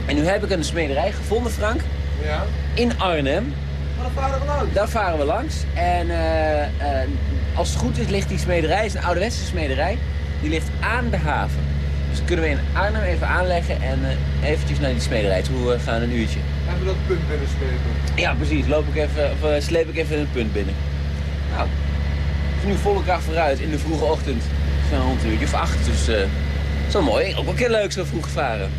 En nu heb ik een smederij gevonden, Frank, Ja? in Arnhem. Maar dan varen we langs. Daar varen we langs. En eh, eh, als het goed is ligt die smederij, is een ouderwetse smederij, die ligt aan de haven. Dus kunnen we in Arnhem even aanleggen en eh, eventjes naar die smederij toe eh, gaan, een uurtje. Hebben we dat punt binnenslepen? Ja, precies. Loop ik even, of, eh, sleep ik even een punt binnen. Nou, het is nu volle kracht vooruit in de vroege ochtend. Zo rond een uurtje of acht, dus eh zo mooi. Ook wel een keer leuk zo vroeg varen.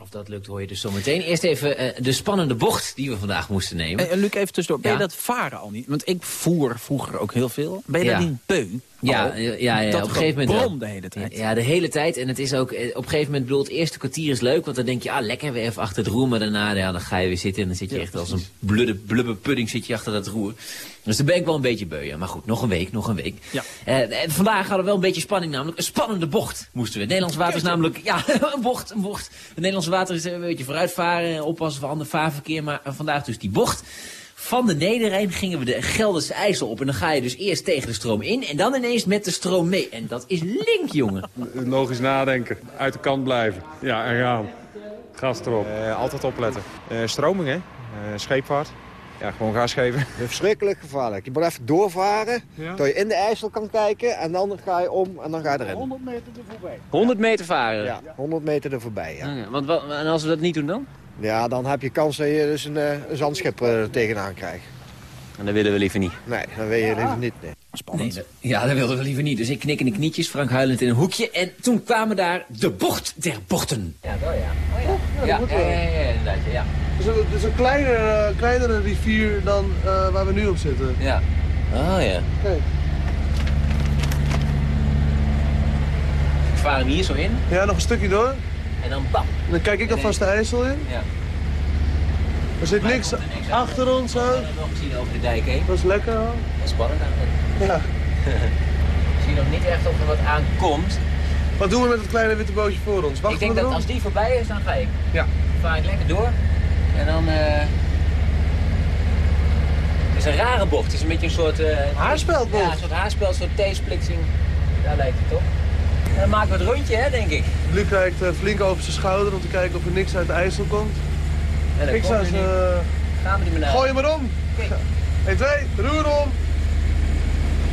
Of dat lukt hoor je dus zometeen. Eerst even eh, de spannende bocht die we vandaag moesten nemen. Hey, Luc, even tussendoor. Ben Ja. je dat varen al niet? Want ik voer vroeger ook heel veel. Ben je Ja. daar niet beu? Ja, ja, ja, op een gegeven moment de hele tijd. Ja, de hele tijd. En het is ook, eh, op een gegeven moment, bedoel, het eerste kwartier is leuk, want dan denk je, ah, lekker weer even achter het roer. Maar daarna, ja, dan ga je weer zitten en dan zit je Ja, echt als een blubbe, blubbe pudding zit je achter dat roer. Dus dan ben ik wel een beetje beu. Maar goed, nog een week, nog een week. Ja. Eh, en vandaag hadden we wel een beetje spanning, namelijk een spannende bocht moesten we. Het Nederlands water is namelijk, ja, een bocht, een bocht. Het Nederlands water is eh, een beetje vooruitvaren, oppassen voor ander vaarverkeer. Maar vandaag dus die bocht. Van de Nederrijn gingen we de Gelderse IJssel op. En dan ga je dus eerst tegen de stroom in en dan ineens met de stroom mee. En dat is link, jongen. Logisch nadenken, uit de kant blijven. Ja, en gaan. Gas erop. Eh, altijd opletten. Eh, stroming, hè? Eh, scheepvaart. Ja, gewoon gas geven. Verschrikkelijk gevaarlijk. Je moet even doorvaren, dat je in de IJssel kan kijken en dan ga je om en dan ga je erin. 100 meter er voorbij. 100 meter varen? Ja, 100 meter er voorbij, ja. Ja, want wat, en als we dat niet doen dan? Ja, dan heb je kans dat je dus een, eh, een zandschip er tegenaan krijgt. En dat willen we liever niet. Nee, dat wil je liever niet. Nee. Spannend. Nee, dat- ja, dat wilden we liever niet. Dus ik knik in de knietjes, Frank huilend in een hoekje. En toen kwamen daar de bocht der bochten. Ja, wel ja. Oh, ja. Ja, dat moet wel. ja, ja, inderdaad, ja. Het is een, het is een kleinere, eh, kleinere rivier dan eh, waar we nu op zitten. Ja. Oh ja. Kijk. We varen hier zo in Ja, nog een stukje door. En dan bam. Dan kijk ik alvast de IJssel in. Ja. Er zit niks achter ons zo. nog gezien over de dijk heen. Dat is lekker hoor. Dat is spannend eigenlijk. Ja. Ik zie nog niet echt of er wat aankomt. Wat doen we met het kleine witte bootje voor ons? Wachten ik denk dat als die voorbij is, dan ga ik. Ja. Dan vaar ik lekker door. En dan... eh Het is een rare bocht. Het is een beetje een soort... eh Haarspeldbocht? Ja, een soort haarspel, een soort T-splitsing. Daar lijkt het op. Dan maken we het rondje, hè, denk ik. Luc kijkt eh, flink over zijn schouder om te kijken of er niks uit de IJssel komt. En ze... niet. Gaan we. Gooi hem maar om. 1, 2, roer om.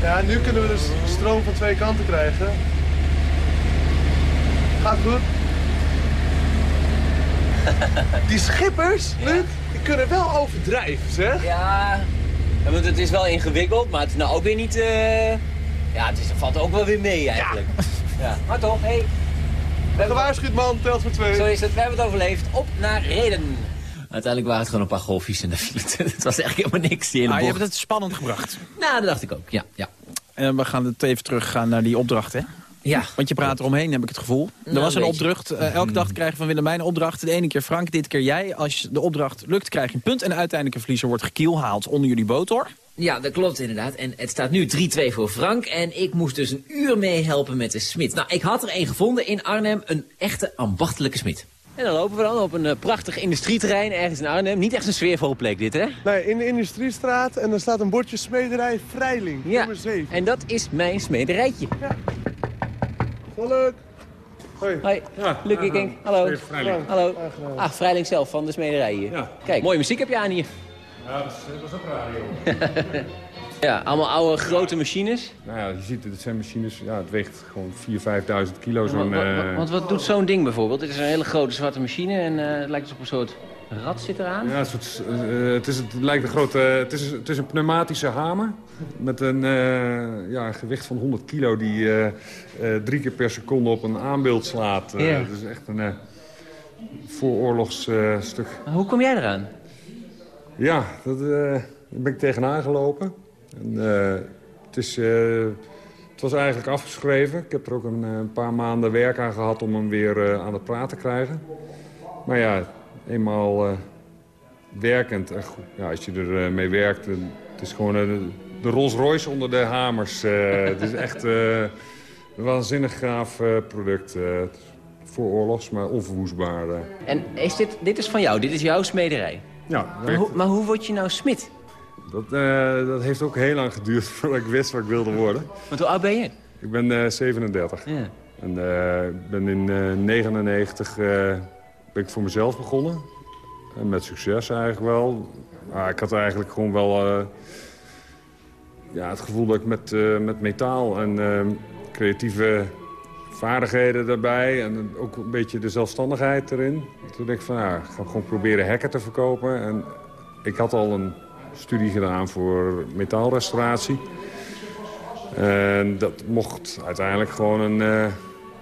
Ja, nu kunnen we dus stroom van twee kanten krijgen. Gaat goed. Die schippers, Luc, die kunnen wel overdrijven, zeg. Ja, want het is wel ingewikkeld, maar het is nou ook weer niet... eh, Ja, het, is, het valt ook wel weer mee eigenlijk. Ja. Maar toch, hé. Hey, Gewaarschuwd man, telt voor twee. Zo is het, we hebben het overleefd. Op naar Reden. Uiteindelijk waren het gewoon een paar golfjes en dat viel het. Het was eigenlijk helemaal niks, die hele Ah, je bocht. hebt het spannend gebracht. Nou, dat dacht ik ook, ja. ja. En we gaan het even teruggaan naar die opdracht, hè? Ja. Want je praat eromheen, heb ik het gevoel. Er Nou, was een een beetje. opdracht. eh, elke dag krijgen van Willemijn een opdracht. De ene keer Frank, dit keer jij. Als de opdracht lukt, krijg je een punt. En de uiteindelijke verliezer wordt gekielhaald onder jullie boot, hoor. Ja, dat klopt inderdaad. En het staat nu 3-2 voor Frank. En ik moest dus een uur meehelpen met de smid. Nou, ik had er een gevonden in Arnhem. Een echte ambachtelijke smid. En dan lopen we dan op een eh, prachtig industrieterrein ergens in Arnhem. Niet echt een sfeervolle plek dit, hè? Nee, in de Industriestraat en er staat een bordje smederij Vrijling, Ja, nummer 7. en dat is mijn smederijtje. Wel leuk. Hoi. Hoi, Lucky King. Hallo. Hallo. Aangenaam. Ah, Vrijling zelf van de smederij hier. Kijk, mooie muziek heb je aan hier. Ja, dat is, dat is ook radio. Ja, allemaal oude grote machines. Nou ja, je ziet, het zijn machines, ja, het weegt gewoon 4.000, 5.000 kilo. Want, Zo'n, eh, want wat doet zo'n ding bijvoorbeeld? Dit is een hele grote zwarte machine en eh, het lijkt dus op een soort rad zit eraan. ja, soort, eh, het, is, het lijkt een grote, het is, het is een pneumatische hamer met een ja, een gewicht van 100 kilo die drie keer per seconde op een aanbeeld slaat. Ja. Het is echt een vooroorlogsstuk. Hoe kom jij eraan? Ja, dat, eh, daar ben ik tegenaan gelopen. En, eh, het, is, eh, het was eigenlijk afgeschreven. Ik heb er ook een, een paar maanden werk aan gehad om hem weer aan het praat te krijgen. Maar ja, eenmaal werkend. ja, als je er mee werkt, het is gewoon de Rolls Royce onder de hamers. het is echt een waanzinnig gaaf product. voor oorlogs, maar onverwoestbaar. En is dit, dit is van jou, dit is jouw smederij? Ja, Maar hoe, maar hoe word je nou smid? Dat, eh, dat heeft ook heel lang geduurd voordat ik wist wat ik wilde worden. Want hoe oud ben je? Ik ben eh 37. Ja. En eh, ben in eh 99 eh, ben ik voor mezelf begonnen. En met succes eigenlijk wel. Maar ik had eigenlijk gewoon wel ja, het gevoel dat ik met, met metaal en creatieve vaardigheden daarbij... en ook een beetje de zelfstandigheid erin. Toen dacht ik van, ja, ik ga gewoon proberen hacker te verkopen. En ik had al een studie gedaan voor metaalrestauratie. En dat mocht uiteindelijk gewoon een, eh,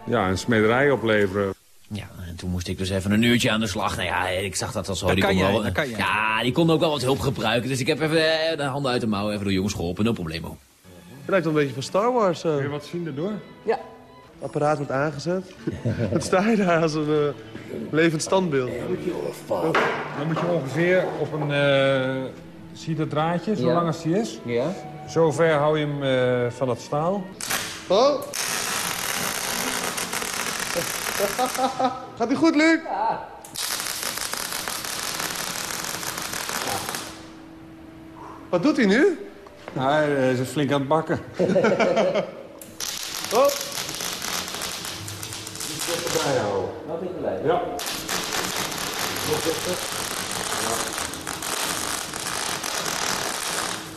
ja, een smederij opleveren. Ja, en toen moest ik dus even een uurtje aan de slag. Nou ja, ik zag dat al zo. Dat die kan kon jij, wel, dat kan jij. Ja, die kon ook wel wat hulp gebruiken. Dus ik heb even eh, de handen uit de mouwen, even de jongens geholpen. No problemo. Het lijkt wel een beetje van Star Wars. Kun je wat zien daardoor? Ja. Apparaat wordt aangezet. Het sta je daar als een eh, levend standbeeld. Dan moet je ongeveer op een... eh, zie je dat draadje, zo Ja. lang als die is? Ja. Zo ver hou je hem eh, van het staal. Oh. Gaat ie goed, Luc? Wat doet hij nu? Nou, hij is flink aan het bakken. Oh. Erbij houden. Wat ik erbij? Ja.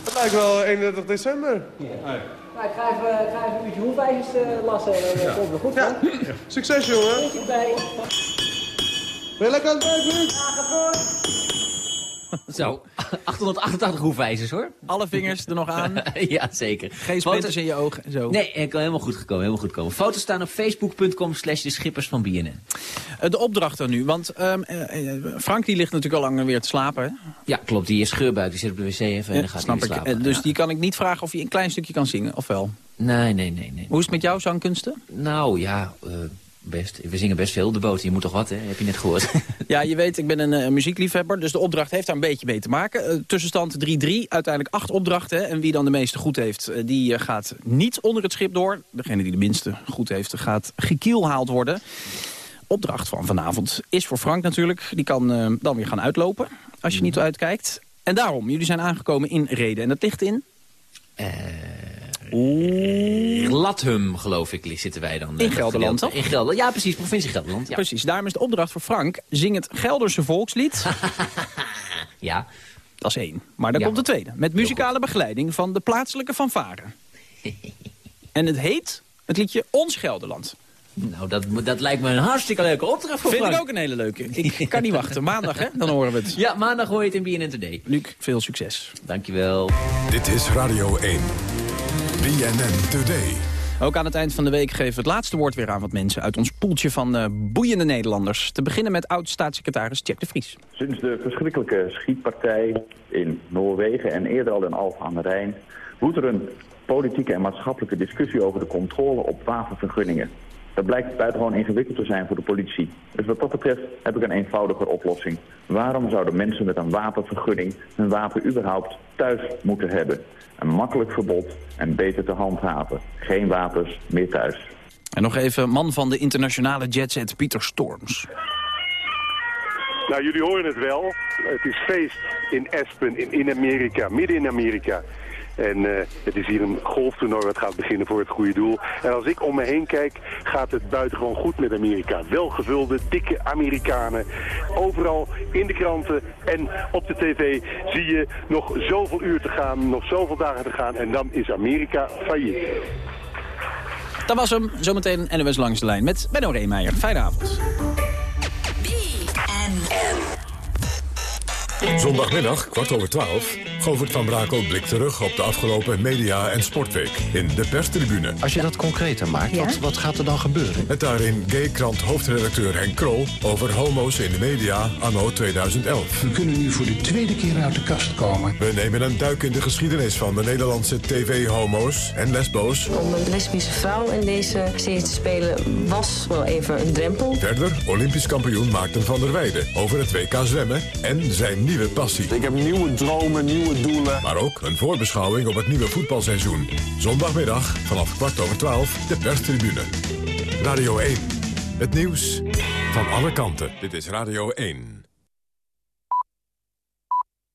Het lijkt wel 31 december. Nou, ik ga even, ik ga even een beetje hoefijzers uh, lassen en dan Ja. komt het goed. Ja. Succes, jongen. Beetje bij. Ben je lekker aan het werk, Luc? Zo, 888 hoefijzers hoor. Alle vingers er nog aan. ja, zeker. Geen splinters in je ogen en zo. Nee, ik kan helemaal goed gekomen, helemaal goed komen. Foto's staan op facebook.com slash de schippers van BNN. Eh, De opdracht dan nu, want ehm, eh, eh, Frank die ligt natuurlijk al lang weer te slapen. Hè? Ja, klopt. Die is scheurbuik. Die zit op de wc even en dan gaat snap hij ik. slapen. Dus Ja. die kan ik niet vragen of hij een klein stukje kan zingen, of wel? Nee, nee, nee, nee. Hoe is het met jouw zangkunsten? Nou ja, best. We zingen best veel de boot. Je moet toch wat, hè? Heb je net gehoord. Ja, je weet, ik ben een eh, muziekliefhebber, dus de opdracht heeft daar een beetje mee te maken. Eh, tussenstand 3-3, uiteindelijk acht opdrachten. hè. En wie dan de meeste goed heeft, eh, die eh, gaat niet onder het schip door. Degene die de minste goed heeft, gaat gekielhaald worden. Opdracht van vanavond is voor Frank natuurlijk. Die kan eh, dan weer gaan uitlopen, als je niet uitkijkt. En daarom, jullie zijn aangekomen in Reden. En dat ligt in? Lathum, geloof ik, zitten wij dan. In eh, dat Gelderland, toch? In Gelderland, ja precies, provincie Gelderland. Ja. Precies, daarom is de opdracht voor Frank. Zing het Gelderse volkslied. ja. Dat is één. Maar dan Ja. komt de tweede. Met muzikale begeleiding van de plaatselijke fanfare. en het heet het liedje Ons Gelderland. Nou, dat, dat lijkt me een hartstikke leuke opdracht voor Vind Frank. ik ook een hele leuke. Ik kan niet wachten. Maandag, hè? Dan horen we het. Ja, maandag hoor je het in BNN Today. Luc, veel succes. Dankjewel. Dit is Radio 1. BNN Today. Ook aan het eind van de week geven we het laatste woord weer aan wat mensen... uit ons poeltje van eh, boeiende Nederlanders. Te beginnen met oud-staatssecretaris Jack de Vries. Sinds de verschrikkelijke schietpartij in Noorwegen en eerder al in Alphen aan de Rijn... woedt er een politieke en maatschappelijke discussie over de controle op wapenvergunningen. Dat blijkt buitengewoon ingewikkeld te zijn voor de politie. Dus wat dat betreft heb ik een eenvoudiger oplossing. Waarom zouden mensen met een wapenvergunning hun wapen überhaupt thuis moeten hebben? Een makkelijk verbod en beter te handhaven. Geen wapens meer thuis. En nog even man van de internationale jetset Pieter Storms. Nou, jullie horen het wel. Het is feest in Aspen, in, in Amerika, midden in Amerika. En eh, het is hier een golftoernooi wat gaat beginnen voor het goede doel. En als ik om me heen kijk, gaat het buitengewoon goed met Amerika. Welgevulde, dikke Amerikanen. Overal in de kranten en op de tv zie je nog zoveel uur te gaan, nog zoveel dagen te gaan. En dan is Amerika failliet. Dat was hem. Zometeen NOS Langs de Lijn met Benno Reemeijer. Fijne avond. Zondagmiddag, kwart over twaalf. Govert van Brakel blikt terug op de afgelopen media- en sportweek in de perstribune. Als je dat concreter maakt, wat, wat gaat er dan gebeuren? Met daarin Gay-krant hoofdredacteur Henk Krol over homo's in de media anno 2011. We kunnen nu voor de tweede keer uit de kast komen. We nemen een duik in de geschiedenis van de Nederlandse tv-homo's en lesbo's. Om een lesbische vrouw in deze serie te spelen was wel even een drempel. Verder Olympisch kampioen Maarten van der Weijden over het WK zwemmen en zijn nieuwe passie. Ik heb nieuwe dromen, nieuwe doelen. Maar ook een voorbeschouwing op het nieuwe voetbalseizoen. Zondagmiddag vanaf kwart over twaalf de perstribune. Radio 1. Het nieuws van alle kanten. Dit is Radio 1.